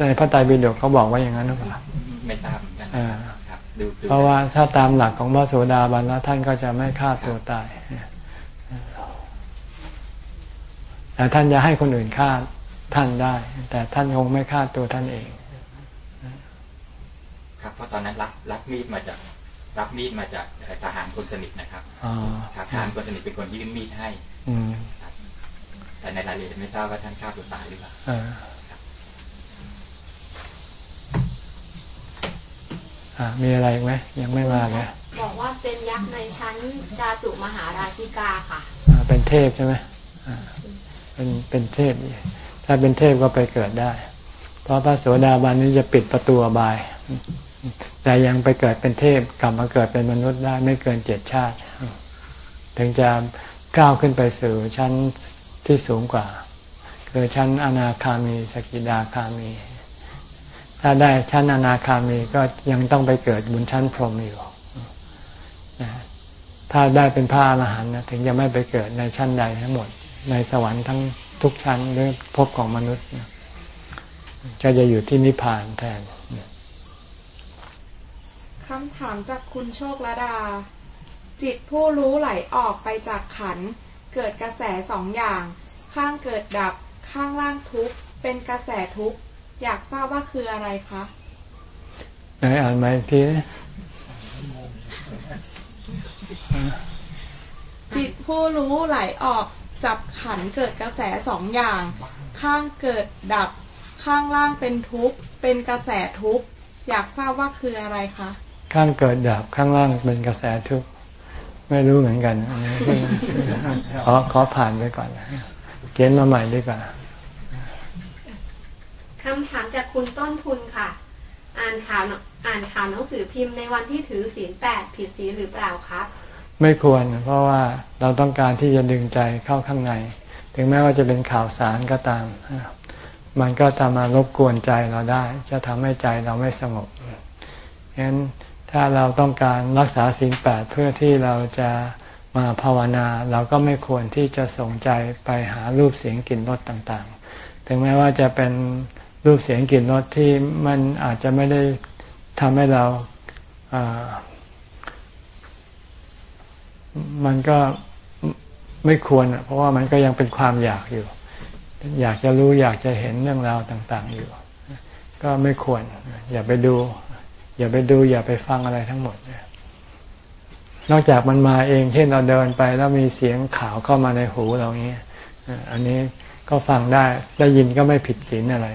ในพระไตรปิฎกเขาบอกว่าอย่างนั้นหรือเปล่า ไม่ทราบเหมือนกันอ่าครับดูดู เพราะว่าถ้าตามหลักของพระโสดาบันแล้วท่านก็จะไม่ฆ่าตัวตายแต่ท่านจะให้คนอื่นฆ่าท่านได้ แต่ท่านคงไม่ฆ่าตัวท่านเอง ครับเพราะตอนนั้นรับรับมีดมาจาก รับมีดมาจากเอ่อทหารคนสนิทนะครับอ๋อครับทหารคนสนิทเป็นคนยื่นมีดให้อืมครับแต่ในรายละเอียดไม่ทราบว่าท่านฆ่าตัวตายหรือเปล่า เอออ่า มีอะไรอีกไหมยังไม่มาเลยบอกว่าเป็นยักษ์ในชั้นจาตุมหาราชิกาค่ะอ่าเป็นเทพใช่ไหมอ่าเป็นเป็นเทพ ถ้าเป็นเทพก็ไปเกิดได้ เพราะพระโสดาบันนี้จะปิดประตูอบาย แต่ยังไปเกิดเป็นเทพกลับมาเกิดเป็นมนุษย์ได้ไม่เกินเจ็ดชาติ ถึงจะก้าวขึ้นไปสู่ชั้นที่สูงกว่า คือชั้นอนาคามีสกิดาคามี ถ้าได้ชั้นอนาคามีก็ยังต้องไปเกิดบนชั้นพรหมอยู่ถ้าได้เป็นพระอรหันต์ถึงจะไม่ไปเกิดในชั้นใดทั้งหมด ในสวรรค์ทั้งทุกชั้นหรือภพของมนุษย์ก็จะอยู่ที่นิพพานแทนคำถามจากคุณโชคระดา จิตผู้รู้ไหลออกไปจากขัน เกิดกระแสสองอย่าง ข้างเกิดดับ ข้างล่างทุกเป็นกระแสทุก อยากทราบว่าคืออะไรคะไหนอ่านมาทีจิตผู้รู้ไหลออกจับขันเกิดกระแสสองอย่าง ข้างเกิดดับ ข้างล่างเป็นทุกข์ เป็นกระแสทุกข์ อยากทราบว่าคืออะไรคะ ข้างเกิดดับ ข้างล่างเป็นกระแสทุกข์ ไม่รู้เหมือนกันขอขอผ่านไปก่อน เขียนมาใหม่ดีกว่า คำถามจากคุณต้นทุนค่ะ อ่านข่าวอ่านข่าวหนังสือพิมพ์ในวันที่ถือศีลแปดผิดศีลหรือเปล่าครับ ไม่ควรเพราะว่าเราต้องการที่จะดึงใจเข้าข้างใน ถึงแม้ว่าจะเป็นข่าวสารก็ตาม มันก็ทำมารบกวนใจเราได้ จะทำให้ใจเราไม่สงบฉะนั้นถ้าเราต้องการรักษาศีลแปดเพื่อที่เราจะมาภาวนาเราก็ไม่ควรที่จะส่งใจไปหารูปเสียงกลิ่นรสต่างๆ ถึงแม้ว่าจะเป็น รูปเสียงกลิ่นรสที่มันอาจจะไม่ได้ทำให้เรามันก็ไม่ควร เพราะว่ามันก็ยังเป็นความอยากอยู่ อยากจะรู้อยากจะเห็นเรื่องราวต่าง ๆ อยู่ ก็ไม่ควร อย่าไปดู อย่าไปดู อย่าไปฟังอะไรทั้งหมดนอกจากมันมาเองเช่นเราเดินไปแล้วมีเสียงข่าวเข้ามาในหูเราเงี้ยอันนี้ ก็ฟังได้ได้ยินก็ไม่ผิดศีลอะไร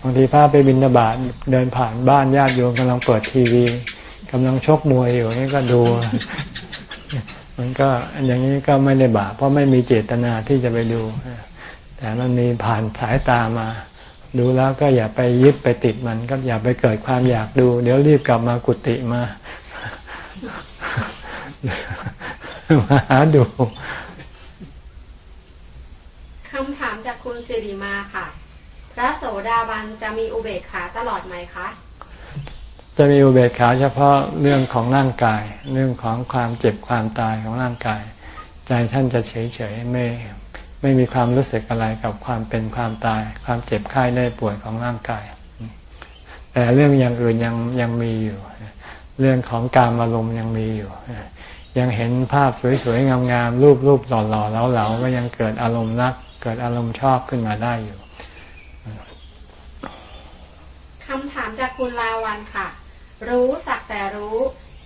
บางทีพาไปบินบาตเดินผ่านบ้านญาติโยมกำลังเปิดทีวีกำลังชกมวยอยู่นี่ก็ดู มันก็อย่างนี้ก็ไม่ได้บาปเพราะไม่มีเจตนาที่จะไปดู แต่มันมีผ่านสายตามาดูแล้วก็อย่าไปยึดไปติดมัน ก็อย่าไปเกิดความอยากดู เดี๋ยวรีบกลับมากุฏิมามาหาดูคำถาม คุณสิริมาค่ะ พระโสดาบันจะมีอุเบกขาตลอดไหมคะ จะมีอุเบกขาเฉพาะเรื่องของร่างกาย เรื่องของความเจ็บความตายของร่างกาย ใจท่านจะเฉยเฉยไม่ไม่มีความรู้สึกอะไรกับความเป็นความตาย ความเจ็บไข้ได้ป่วยของร่างกาย แต่เรื่องอย่างอื่นยังยังมีอยู่ เรื่องของการอารมณ์ยังมีอยู่ยังเห็นภาพสวยๆงามๆรูปรูปหล่อๆแล้วเหลาก็ยังเกิดอารมณ์รัก เกิดอารมณ์ชอบขึ้นมาได้อยู่คำถามจากคุณลาวันค่ะ รู้สักแต่รู้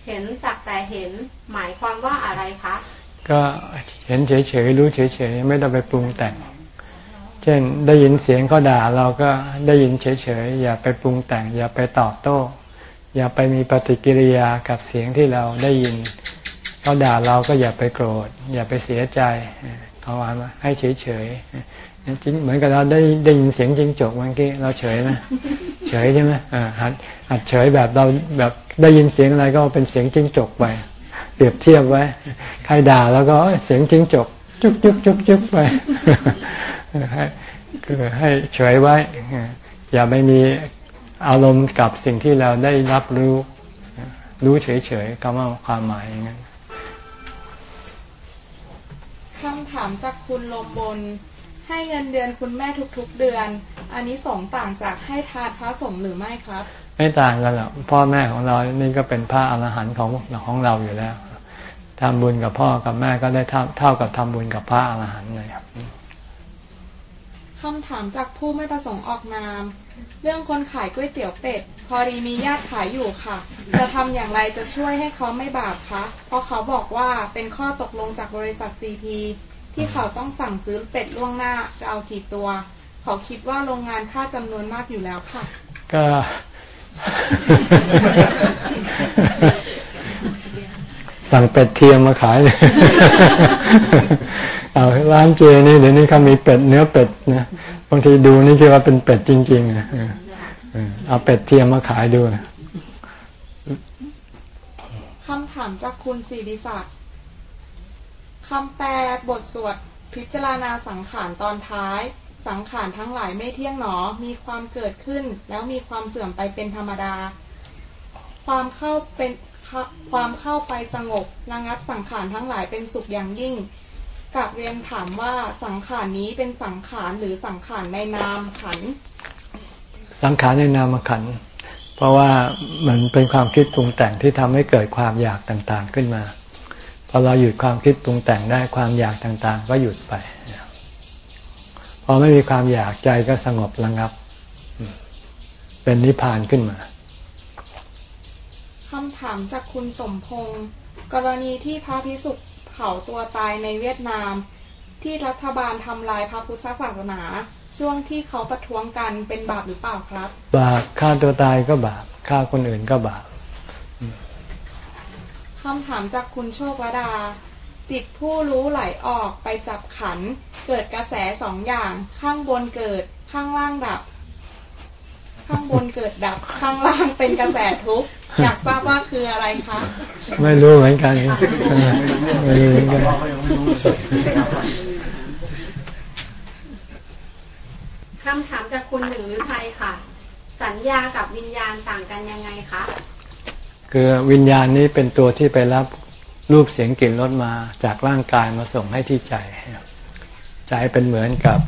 เห็นสักแต่เห็น หมายความว่าอะไรคะก็เห็นเฉยๆรู้เฉยๆไม่ต้องไปปรุงแต่ง เช่นได้ยินเสียงเขาด่าเราก็ได้ยินเฉยๆอย่าไปปรุงแต่ง อย่าไปตอบโต้ อย่าไปมีปฏิกิริยากับเสียงที่เราได้ยินเขาด่าเราก็อย่าไปโกรธ อย่าไปเสียใจ เขาว่าให้เฉยๆจริงเหมือนกับเราได้ได้ยินเสียงจริงจกเมื่อกี้เราเฉยไหมเฉยใช่ไหมอ่าหัดหัดเฉยแบบเราแบบได้ยินเสียงอะไรก็เป็นเสียงจิ้งจกไป เปรียบเทียบไว้ ใครด่าแล้วก็เสียงจิ้งจก จุกจุกจุกจุกไปคือให้เฉยไว้ อย่าไปมีอารมณ์กับสิ่งที่เราได้รับรู้ รู้เฉยๆก็ว่าความหมายอย่างนั้น คำถามจากคุณลมบน ให้เงินเดือนคุณแม่ทุกๆเดือน อันนี้สองต่างจากให้ทานพระสงฆ์หรือไม่ครับ ไม่ต่างกันหรอกพ่อแม่ของเรานี่ก็เป็นพระอรหันต์ของของเราอยู่แล้วทำบุญกับพ่อกับแม่ก็ได้เท่าเท่ากับทำบุญกับพระอรหันต์เลยครับ คำถามจากผู้ไม่ประสงค์ออกนาม เรื่องคนขายก๋วยเตี๋ยวเป็ด พอดีมีญาติขายอยู่ค่ะ จะทำอย่างไรจะช่วยให้เขาไม่บาปคะ เพราะเขาบอกว่าเป็นข้อตกลงจากบริษัทซีพีที่เขาต้องสั่งซื้อเป็ดล่วงหน้าจะเอากี่ตัว เขาคิดว่าโรงงานค่าจำนวนมากอยู่แล้วค่ะ ก็ สั่งเป็ดเทียมมาขายเลยเอาร้านเจนี่เดี๋ยวนี้เขามีเป็ดเนื้อเป็ดนะบางทีดูนี่คิดว่าเป็นเป็ดจริงๆนะเอาเป็ดเทียมมาขายดูคำถามจากคุณศิริศักดิ์คำแปลบทสวดพิจารณาสังขารตอนท้าย สังขารทั้งหลายไม่เที่ยงหนอ มีความเกิดขึ้น แล้วมีความเสื่อมไปเป็นธรรมดา ความเข้าเป็น ความเข้าไปสงบระงับสังขารทั้งหลายเป็นสุขอย่างยิ่งกับเรียนถามว่าสังขารนี้เป็นสังขารหรือสังขารในนามขัน สังขารในนามขัน เพราะว่ามันเป็นความคิดปรุงแต่งที่ทำให้เกิดความอยากต่างๆขึ้นมา พอเราหยุดความคิดปรุงแต่งได้ความอยากต่างๆ ก็หยุดไป พอไม่มีความอยากใจก็สงบระงับ เป็นนิพพานขึ้นมาำถามจากคุณสมพงศ์กรณีที่พระพิสุเผาตัวตายในเวียดนาม ที่รัฐบาลทำลายพระพุทธศาสนา ช่วงที่เขาประท้วงกันเป็นบาปหรือเปล่าครับ บาปฆ่าตัวตายก็บาปฆ่าคนอื่นก็บาปคำถามจากคุณโชควดา จิตผู้รู้ไหลออกไปจับขัน เกิดกระแสสองอย่างข้างบนเกิดข้างล่างดับ ข้างบนเกิดดับข้างล่างเป็นกระแสทุกข์อยากทราบว่าคืออะไรคะไม่รู้เหมือนกันไม่รู้เหมือนกันคำถามจากคุณหนึ่งหรือไทยค่ะ สัญญากับวิญญาณต่างกันยังไงคะคือวิญญาณนี้เป็นตัวที่ไปรับรูปเสียงกลิ่นรสมาจากร่างกายมาส่งให้ที่ใจ ใจเป็นเหมือนกับ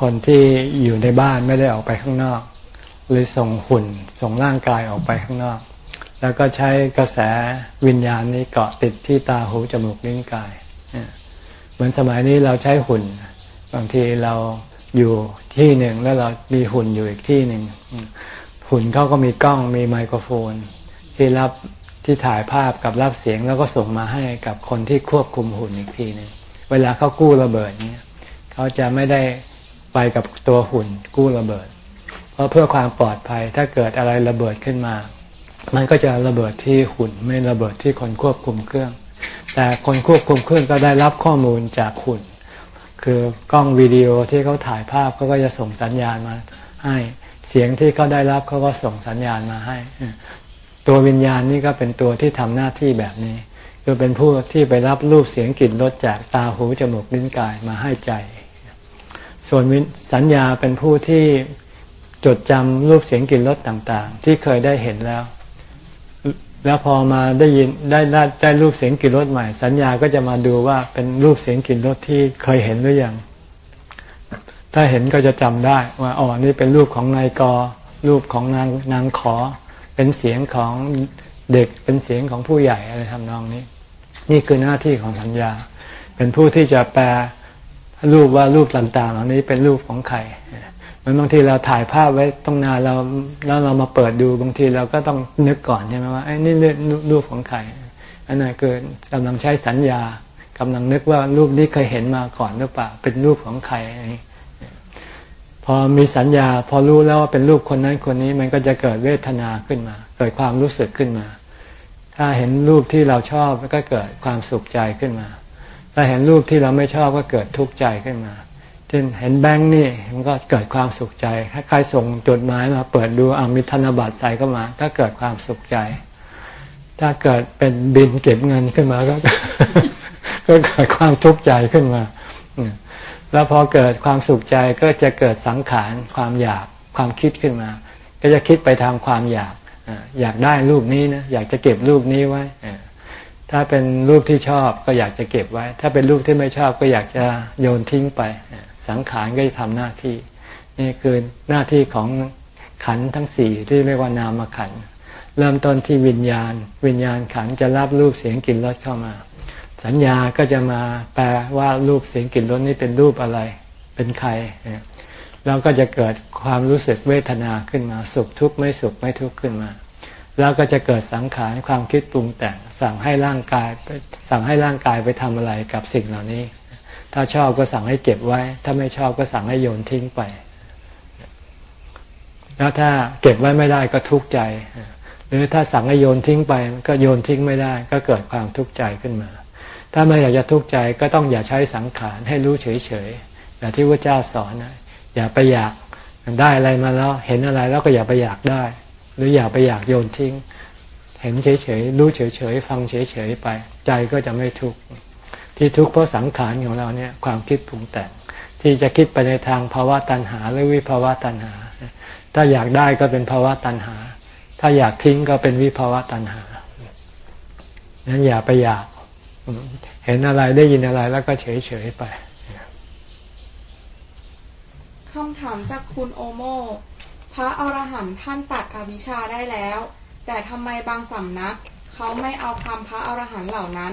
คนที่อยู่ในบ้านไม่ได้ออกไปข้างนอก หรือส่งหุ่นส่งร่างกายออกไปข้างนอก แล้วก็ใช้กระแสวิญญาณนี้เกาะติดที่ตาหูจมูกลิ้นกาย เหมือนสมัยนี้เราใช้หุ่น บางทีเราอยู่ที่หนึ่งแล้วเรามีหุ่นอยู่อีกที่หนึ่งหุ่นเขาก็มีกล้องมีไมโครโฟน ที่รับที่ถ่ายภาพกับรับเสียงแล้วก็ส่งมาให้กับคนที่ควบคุมหุ่นอีกทีหนึ่งเวลาเขากู้ระเบิดเนี้ยเขาจะไม่ได้ ไปกับตัวหุ่นกู้ระเบิด เพราะเพื่อความปลอดภัยถ้าเกิดอะไรระเบิดขึ้นมา มันก็จะระเบิดที่หุ่นไม่ระเบิดที่คนควบคุมเครื่อง แต่คนควบคุมเครื่องก็ได้รับข้อมูลจากหุ่น คือกล้องวิดีโอที่เขาถ่ายภาพเขาก็จะส่งสัญญาณมาให้เสียงที่เขาได้รับเขาก็ส่งสัญญาณมาให้ ตัววิญญาณนี่ก็เป็นตัวที่ทำหน้าที่แบบนี้คือเป็นผู้ที่ไปรับรูปเสียงกลิ่นรสจากตาหูจมูกลิ้นกายมาให้ใจ ส่วนสัญญาเป็นผู้ที่จดจำรูปเสียงกลิ่นรสต่างๆ ที่เคยได้เห็นแล้ว แล้วพอมาได้ยินได้ได้ได้รูปเสียงกลิ่นรสใหม่ สัญญาก็จะมาดูว่าเป็นรูปเสียงกลิ่นรสที่เคยเห็นหรือยัง ถ้าเห็นก็จะจำได้ว่าอ๋อนี่เป็นรูปของนายกรูปของนางนางขอ เป็นเสียงของเด็กเป็นเสียงของผู้ใหญ่อะไรทำนองนี้ นี่คือหน้าที่ของสัญญา เป็นผู้ที่จะแปล รูปว่ารูปต่างๆเหล่านี้เป็นรูปของใครมันบางทีเราถ่ายภาพไว้ต้องนานเราแล้วเรามาเปิดดูบางทีเราก็ต้องนึกก่อนใช่ไหมว่าไอ้นี่รูปของใครอันนั้นเกิดกำลังใช้สัญญากำลังนึกว่ารูปนี้เคยเห็นมาก่อนหรือเปล่าเป็นรูปของใครพอมีสัญญา พอรู้แล้วว่าเป็นรูปคนนั้นคนนี้มันก็จะเกิดเวทนาขึ้นมา เกิดความรู้สึกขึ้นมา ถ้าเห็นรูปที่เราชอบก็เกิดความสุขใจขึ้นมา ถ้าเห็นรูปที่เราไม่ชอบก็เกิดทุกข์ใจขึ้นมาเช่นเห็นแบงค์นี่มันก็เกิดความสุขใจถ้าใครส่งจดหมายมาเปิดดูอามีธนบัตรใส่เข้ามา ก็เกิดความสุขใจ ถ้าเกิดเป็นบินเก็บเงินขึ้นมาก็ก็เกิดความทุกข์ใจขึ้นมา แล้วพอเกิดความสุขใจก็จะเกิดสังขารความอยากความคิดขึ้นมา ก็จะคิดไปทางความอยาก อยากได้รูปนี้นะ อยากจะเก็บรูปนี้ไว้ ถ้าเป็นรูปที่ชอบก็อยากจะเก็บไว้ ถ้าเป็นรูปที่ไม่ชอบก็อยากจะโยนทิ้งไป สังขารก็จะทำหน้าที่ นี่คือหน้าที่ของขันทั้งสี่ที่เรียกว่านามขัน เริ่มต้นที่วิญญาณ วิญญาณขันจะรับรูปเสียงกลิ่นรสเข้ามา สัญญาก็จะมาแปลว่ารูปเสียงกลิ่นรสนี้เป็นรูปอะไร เป็นใครแล้วก็จะเกิดความรู้สึกเวทนาขึ้นมา สุขทุกข์ไม่สุขไม่ทุกข์ขึ้นมา แล้วก็จะเกิดสังขารความคิดปรุงแต่ง สั่งให้ร่างกายสั่งให้ร่างกายไปทำอะไรกับสิ่งเหล่านี้ ถ้าชอบก็สั่งให้เก็บไว้ ถ้าไม่ชอบก็สั่งให้โยนทิ้งไป แล้วถ้าเก็บไว้ไม่ได้ก็ทุกข์ใจ หรือถ้าสั่งให้โยนทิ้งไป ก็โยนทิ้งไม่ได้ ก็เกิดความทุกข์ใจขึ้นมา ถ้าไม่อยากจะทุกข์ใจก็ต้องอย่าใช้สังขารให้รู้เฉยๆอย่าที่พระเจ้าสอนนะอย่าไปอยากได้อะไรมาแล้ว เห็นอะไรแล้วก็อย่าไปอยากได้ หรืออย่าไปอยากโยนทิ้ง เห็นเฉยๆรู้เฉยๆฟังเฉยๆไป ใจก็จะไม่ทุกข์ที่ทุกข์เพราะสังขารของเราเนี่ยความคิดปรุงแต่งที่จะคิดไปในทางภาวะตัณหาหรือวิภาวะตัณหา ถ้าอยากได้ก็เป็นภาวะตัณหา ถ้าอยากทิ้งก็เป็นวิภาวะตัณหานั้นอย่าไปอยากเห็นอะไรได้ยินอะไรแล้วก็เฉยเฉยไปคำถามจากคุณโอโม พระอรหันต์ท่านตัดอวิชชาได้แล้ว แต่ทำไมบางสำนักเขาไม่เอาคำพระอรหันต์เหล่านั้น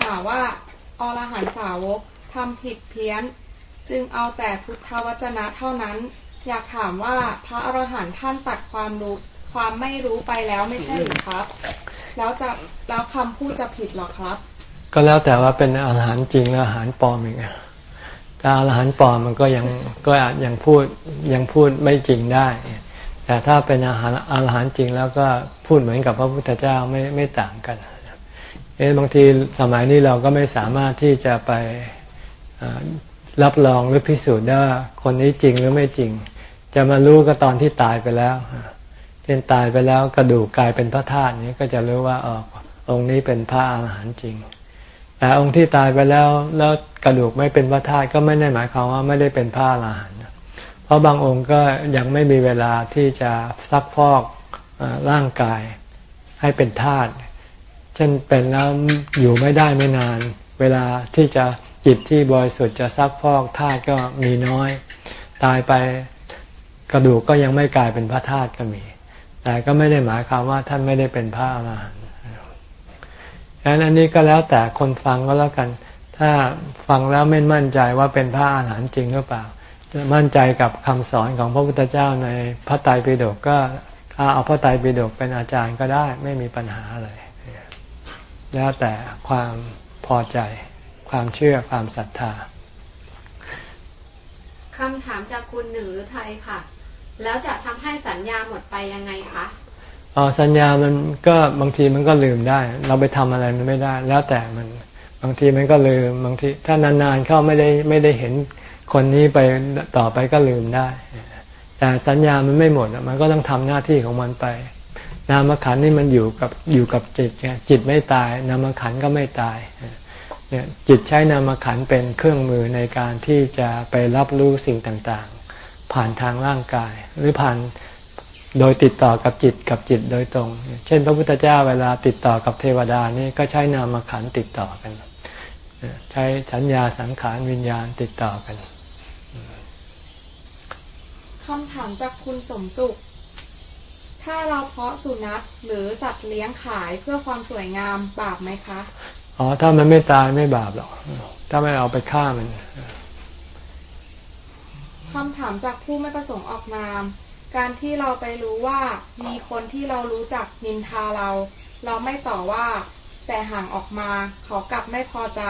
หาว่าอรหันต์สาวกทำผิดเพี้ยน จึงเอาแต่พุทธวจนะเท่านั้น อยากถามว่าพระอรหันต์ท่านตัดความรู้ความไม่รู้ไปแล้วไม่ใช่หรือครับ แล้วจะแล้วคำพูดจะผิดหรอครับ ก็แล้วแต่ว่าเป็นอาหารจริงและอาหารปลอมอีกถ้าอาหารปลอมมันก็ยังก็อาจยังพูดยังพูดไม่จริงได้ แต่ถ้าเป็นอาหารอาหารจริงแล้วก็พูดเหมือนกับพระพุทธเจ้าไม่ไม่ต่างกัน เอ๊บางทีสมัยนี้เราก็ไม่สามารถที่จะไปรับรองหรือพิสูจน์ได้ว่าคนนี้จริงหรือไม่จริง จะมารู้ก็ตอนที่ตายไปแล้วเช่นตายไปแล้วกระดูกกลายเป็นพระธาตุนี้ก็จะรู้ว่าออองค์นี้เป็นพระอาหารหันต์จริง แต่องค์ที่ตายไปแล้วแล้วกระดูกไม่เป็นพระธาตุก็ไม่ได้หมายความว่าไม่ได้เป็นพระอาหารหันต์ ราะบางองค์ก็ยังไม่มีเวลาที่จะซักพอกร่างกายให้เป็นธาตุเช่นเป็นแล้วอยู่ไม่ได้ไม่นาน เวลาที่จะจิตที่บริสุทธิ์จะซักพอกธาตุก็มีน้อย ตายไปกระดูกก็ยังไม่กลายเป็นพระธาตุก็มี แต่ก็ไม่ได้หมายความว่าท่านไม่ได้เป็นพระอรหันต์ดังนั้นอันนี้ก็แล้วแต่คนฟังก็แล้วกัน ถ้าฟังแล้วไม่มั่นใจว่าเป็นพระอรหันต์จริงหรือเปล่า จะมั่นใจกับคำสอนของพระพุทธเจ้าในพระไตรปิฎกก็เอาพระไตรปิฎกเป็นอาจารย์ก็ได้ไม่มีปัญหาอะไรแล้วแต่ความพอใจ ความเชื่อความศรัทธาคำถามจากคุณหนึ่งหรือไทยค่ะ แล้วจะทำให้สัญญาหมดไปยังไงคะอ๋อสัญญามันก็บางทีมันก็ลืมได้ เราไปทำอะไรมันไม่ได้ แล้วแต่มันบางทีมันก็ลืมบางที ถ้านานๆเข้าไม่ได้ไม่ได้เห็น คนนี้ไปต่อไปก็ลืมได้ แต่สัญญามันไม่หมดมันก็ต้องทำหน้าที่ของมันไป นามขันนี่มันอยู่กับอยู่กับจิตไงจิตไม่ตาย นามขันก็ไม่ตายเนี่ยจิตใช้นามขันเป็นเครื่องมือในการที่จะไปรับรู้สิ่งต่างๆ ผ่านทางร่างกาย หรือผ่านโดยติดต่อกับจิตกับจิตโดยตรง เช่น พระพุทธเจ้าเวลาติดต่อกับเทวดานี่ก็ใช้นามขันติดต่อกัน ใช้สัญญาสังขารวิญญาณติดต่อกัน คำถามจากคุณสมสุข ถ้าเราเพาะสุนัขหรือสัตว์เลี้ยงขายเพื่อความสวยงามบาปไหมคะ อ๋อ ถ้ามันไม่ตายไม่บาปหรอก ถ้าไม่เอาไปฆ่ามันคำถามจากผู้ไม่ประสงค์ออกนาม การที่เราไปรู้ว่ามีคนที่เรารู้จักนินทาเรา เราไม่ต่อว่า แต่ห่างออกมาเขากลับไม่พอใจ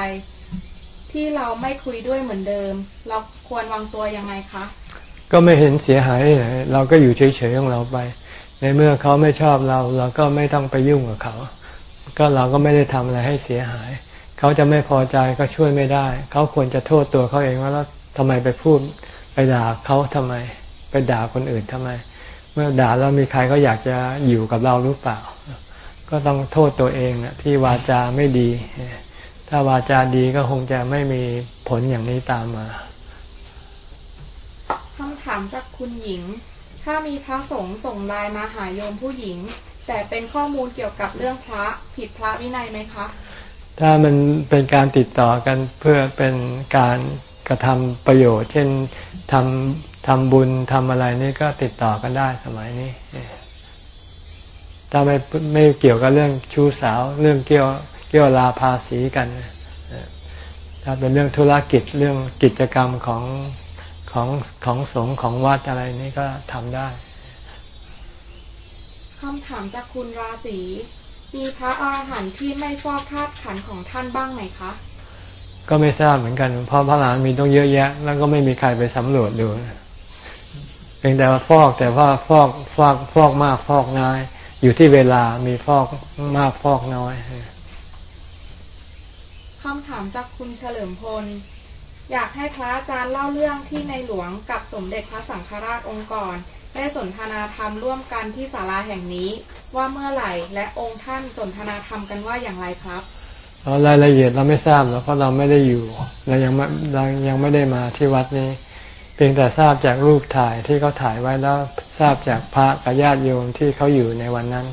ที่เราไม่คุยด้วยเหมือนเดิม เราควรวางตัวยังไงคะ ก็ไม่เห็นเสียหายไหนเราก็อยู่เฉยๆของเราไป ในเมื่อเขาไม่ชอบเรา เราก็ไม่ต้องไปยุ่งกับเขา ก็เราก็ไม่ได้ทำอะไรให้เสียหาย เขาจะไม่พอใจก็ช่วยไม่ได้ เขาควรจะโทษตัวเขาเองว่าแล้วทำไมไปพูดไปด่าเขาทำไม ไปด่าคนอื่นทำไม เมื่อด่าแล้วมีใครก็อยากจะอยู่กับเราหรือเปล่า ก็ต้องโทษตัวเองนะที่วาจาไม่ดี ถ้าวาจาดีก็คงจะไม่มีผลอย่างนี้ตามมาามจากคุณหญิง ถ้ามีพระสงฆ์ส่งไลน์มาหาโยมผู้หญิง แต่เป็นข้อมูลเกี่ยวกับเรื่องพระผิดพระวินัยไหมคะ ถ้ามันเป็นการติดต่อกันเพื่อเป็นการกระทำประโยชน์ เช่นทำทำบุญทำอะไรนี่ก็ติดต่อกันได้สมัยนี้ถ้าไม่ไม่เกี่ยวกับเรื่องชู้สาว เรื่องเกี่ยวเกี่ยวลาภาษีกันถ้าเป็นเรื่องธุรกิจเรื่องกิจกรรมของ ของของสงฆ์ของวัดอะไรนี่ก็ทำได้คำถามจากคุณราศีมีพระอรหันต์ที่ไม่ฟอกธาตุขันของท่านบ้างไหมคะ ก็ไม่ทราบเหมือนกัน เพราะพระอรหันต์มีต้องเยอะแยะ แล้วก็ไม่มีใครไปสำรวจดูเพียงแต่ว่าฟอกแต่ว่าฟอกฟอกฟอกมากฟอกน้อย อยู่ที่เวลามีฟอกมากฟอกน้อยคำถามจากคุณเฉลิมพล อยากให้พระอาจารย์เล่าเรื่องที่ในหลวงกับสมเด็จพระสังฆราชองค์ก่อนได้สนทนาธรรมร่วมกันที่ศาลาแห่งนี้ ว่าเมื่อไหร่และองค์ท่านสนทนาธรรมกันว่าอย่างไรครับรายละเอียดเราไม่ทราบเพราะเราไม่ได้อยู่เรายังเรายังไม่ได้มาที่วัดนี้ เพียงแต่ทราบจากรูปถ่ายที่เขาถ่ายไว้แล้วทราบจากพระกับญาติโยมที่เขาอยู่ในวันนั้น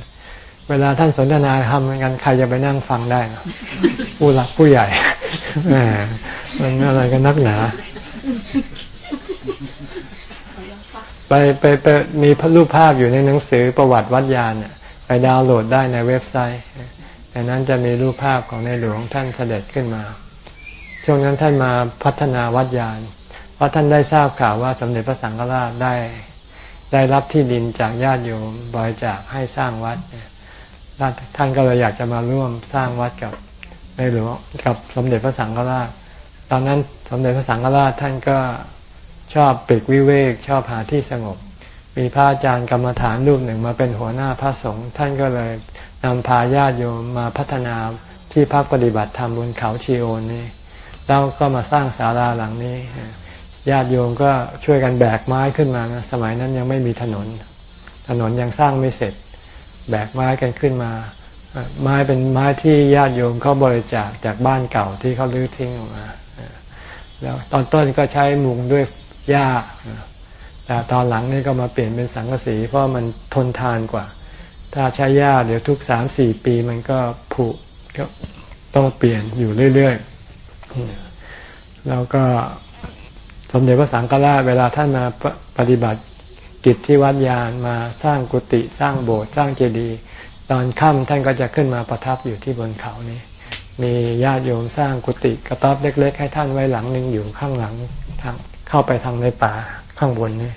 เวลาท่านสนทนาทำกันใครจะไปนั่งฟังได้นะผู้หลักผู้ใหญ่มันอะไรกันนักหนา ไปไปไปมีรูปภาพอยู่ในหนังสือประวัติวัดยานไปดาวน์โหลดได้ในเว็บไซต์ในนั้นจะมีรูปภาพของในหลวงท่านเสด็จขึ้นมา ช่วงนั้นท่านมาพัฒนาวัดยานเพราะท่านได้ทราบข่าวว่าสมเด็จพระสังฆราชได้ได้รับที่ดินจากญาติโยมบริจาคให้สร้างวัด ท่านก็เลยอยากจะมาร่วมสร้างวัดกับในหลวงกับสมเด็จพระสังฆราช ตอนนั้นสมเด็จพระสังฆราชท่านก็ชอบปิกวิเวกชอบหาที่สงบ มีพระอาจารย์กรรมฐานรูปหนึ่งมาเป็นหัวหน้าพระสงฆ์ท่านก็เลยนำพาญาติโยมมาพัฒนาที่พักปฏิบัติธรรมบนเขาชีโอนนี่แล้วก็มาสร้างศาลาหลังนี้ ญาติโยมก็ช่วยกันแบกไม้ขึ้นมานะสมัยนั้นยังไม่มีถนน ถนนยังสร้างไม่เสร็จ แบกไม้กันขึ้นมา ไม้เป็นไม้ที่ญาติโยมเขาบริจาคจากบ้านเก่าที่เขาลื้อทิ้งออกมา แล้วตอนต้นก็ใช้มุงด้วยหญ้า แต่ตอนหลังนี่ก็มาเปลี่ยนเป็นสังกะสีเพราะมันทนทานกว่า ถ้าใช้หญ้าเดี๋ยวทุกสามสี่ปีมันก็ผุก็ต้องเปลี่ยนอยู่เรื่อยๆ แล้วก็สมเด็จพระสังฆราชเวลาท่านมาปฏิบัติ กิจที่วัดยานมาสร้างกุฏิสร้างโบสถ์สร้างเจดีย์ตอนค่ำท่านก็จะขึ้นมาประทับอยู่ที่บนเขานี้ มีญาติโยมสร้างกุฏิกระต๊อบเล็ก ๆ ให้ท่านไว้หลังหนึ่งอยู่ข้างหลังทางเข้าไปทางในป่าข้างบนนี่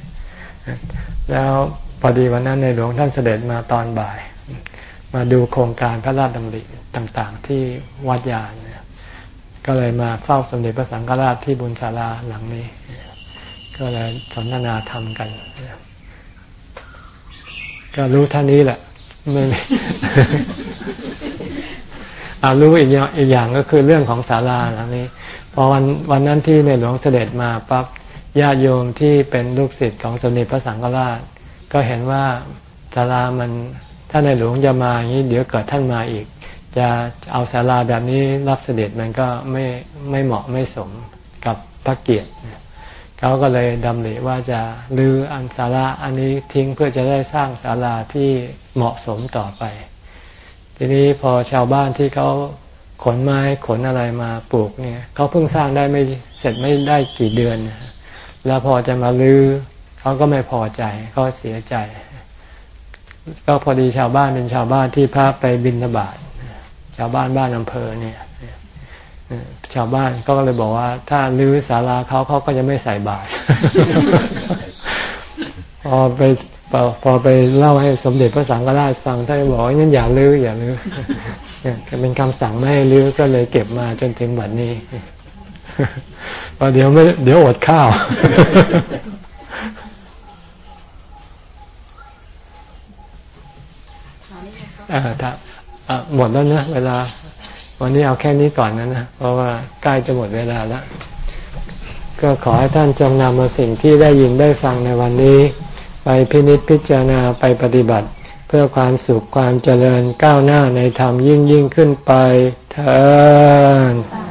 แล้วพอดีวันนั้นในหลวงท่านเสด็จมาตอนบ่าย มาดูโครงการพระราชดำริต่างๆ ที่วัดยานก็เลยมาเฝ้าสมเด็จพระสังฆราชที่บุญศาลาหลังนี้ ก็เลยสนทนาธรรมกัน ก็รู้ท่านี้แหละไม่อารู้อีกอย่างอีกอย่างก็คือเรื่องของศาลาหลังนี้ พอวันวันนั้นที่ในหลวงเสด็จมาปั๊บญาติโยมที่เป็นลูกศิษย์ของสมเด็จพระสังฆราช ก็เห็นว่าศาลามันถ้าในหลวงจะมาอย่างนี้เดี๋ยวเกิดท่านมาอีก จะเอาศาลาแบบนี้รับเสด็จมันก็ไม่ไม่เหมาะไม่สมกับพระเกียรติ เขาก็เลยดำริว่าจะลื้ออันศาลาอันนี้ทิ้งเพื่อจะได้สร้างศาลาที่เหมาะสมต่อไป ทีนี้พอชาวบ้านที่เขาขนไม้ขนอะไรมาปลูกเนี่ยเขาเพิ่งสร้างได้ไม่เสร็จไม่ได้กี่เดือน แล้วพอจะมาลื้อเขาก็ไม่พอใจเขาเสียใจ ก็พอดีชาวบ้านเป็นชาวบ้านที่พาไปบินทบาทชาวบ้านบ้านอำเภอเนี่ย ชาวบ้านก็เลยบอกว่า ถ้าลื้อศาลาเขาเขาก็จะไม่ใส่บาตรพอไปพอไปเล่าให้สมเด็จพระสังฆราชฟังท่านบอกว่านั่นอย่าลื้ออย่าลื้อเป็นคำสั่งไม่ให้ลื้อก็เลยเก็บมาจนถึงบัดนี้พอเดี๋ยวไม่เดี๋ยวอดข้าว อ่าถ้าหมดแล้วนะเวลา วันนี้เอาแค่นี้ก่อนนะนะเพราะว่าใกล้จะหมดเวลาแล้วก็ขอให้ท่านจงนำเอาสิ่งที่ได้ยินได้ฟังในวันนี้ ไปพินิจพิจารณาไปปฏิบัติ เพื่อความสุขความเจริญก้าวหน้าในธรรมยิ่งยิ่งขึ้นไปเถิด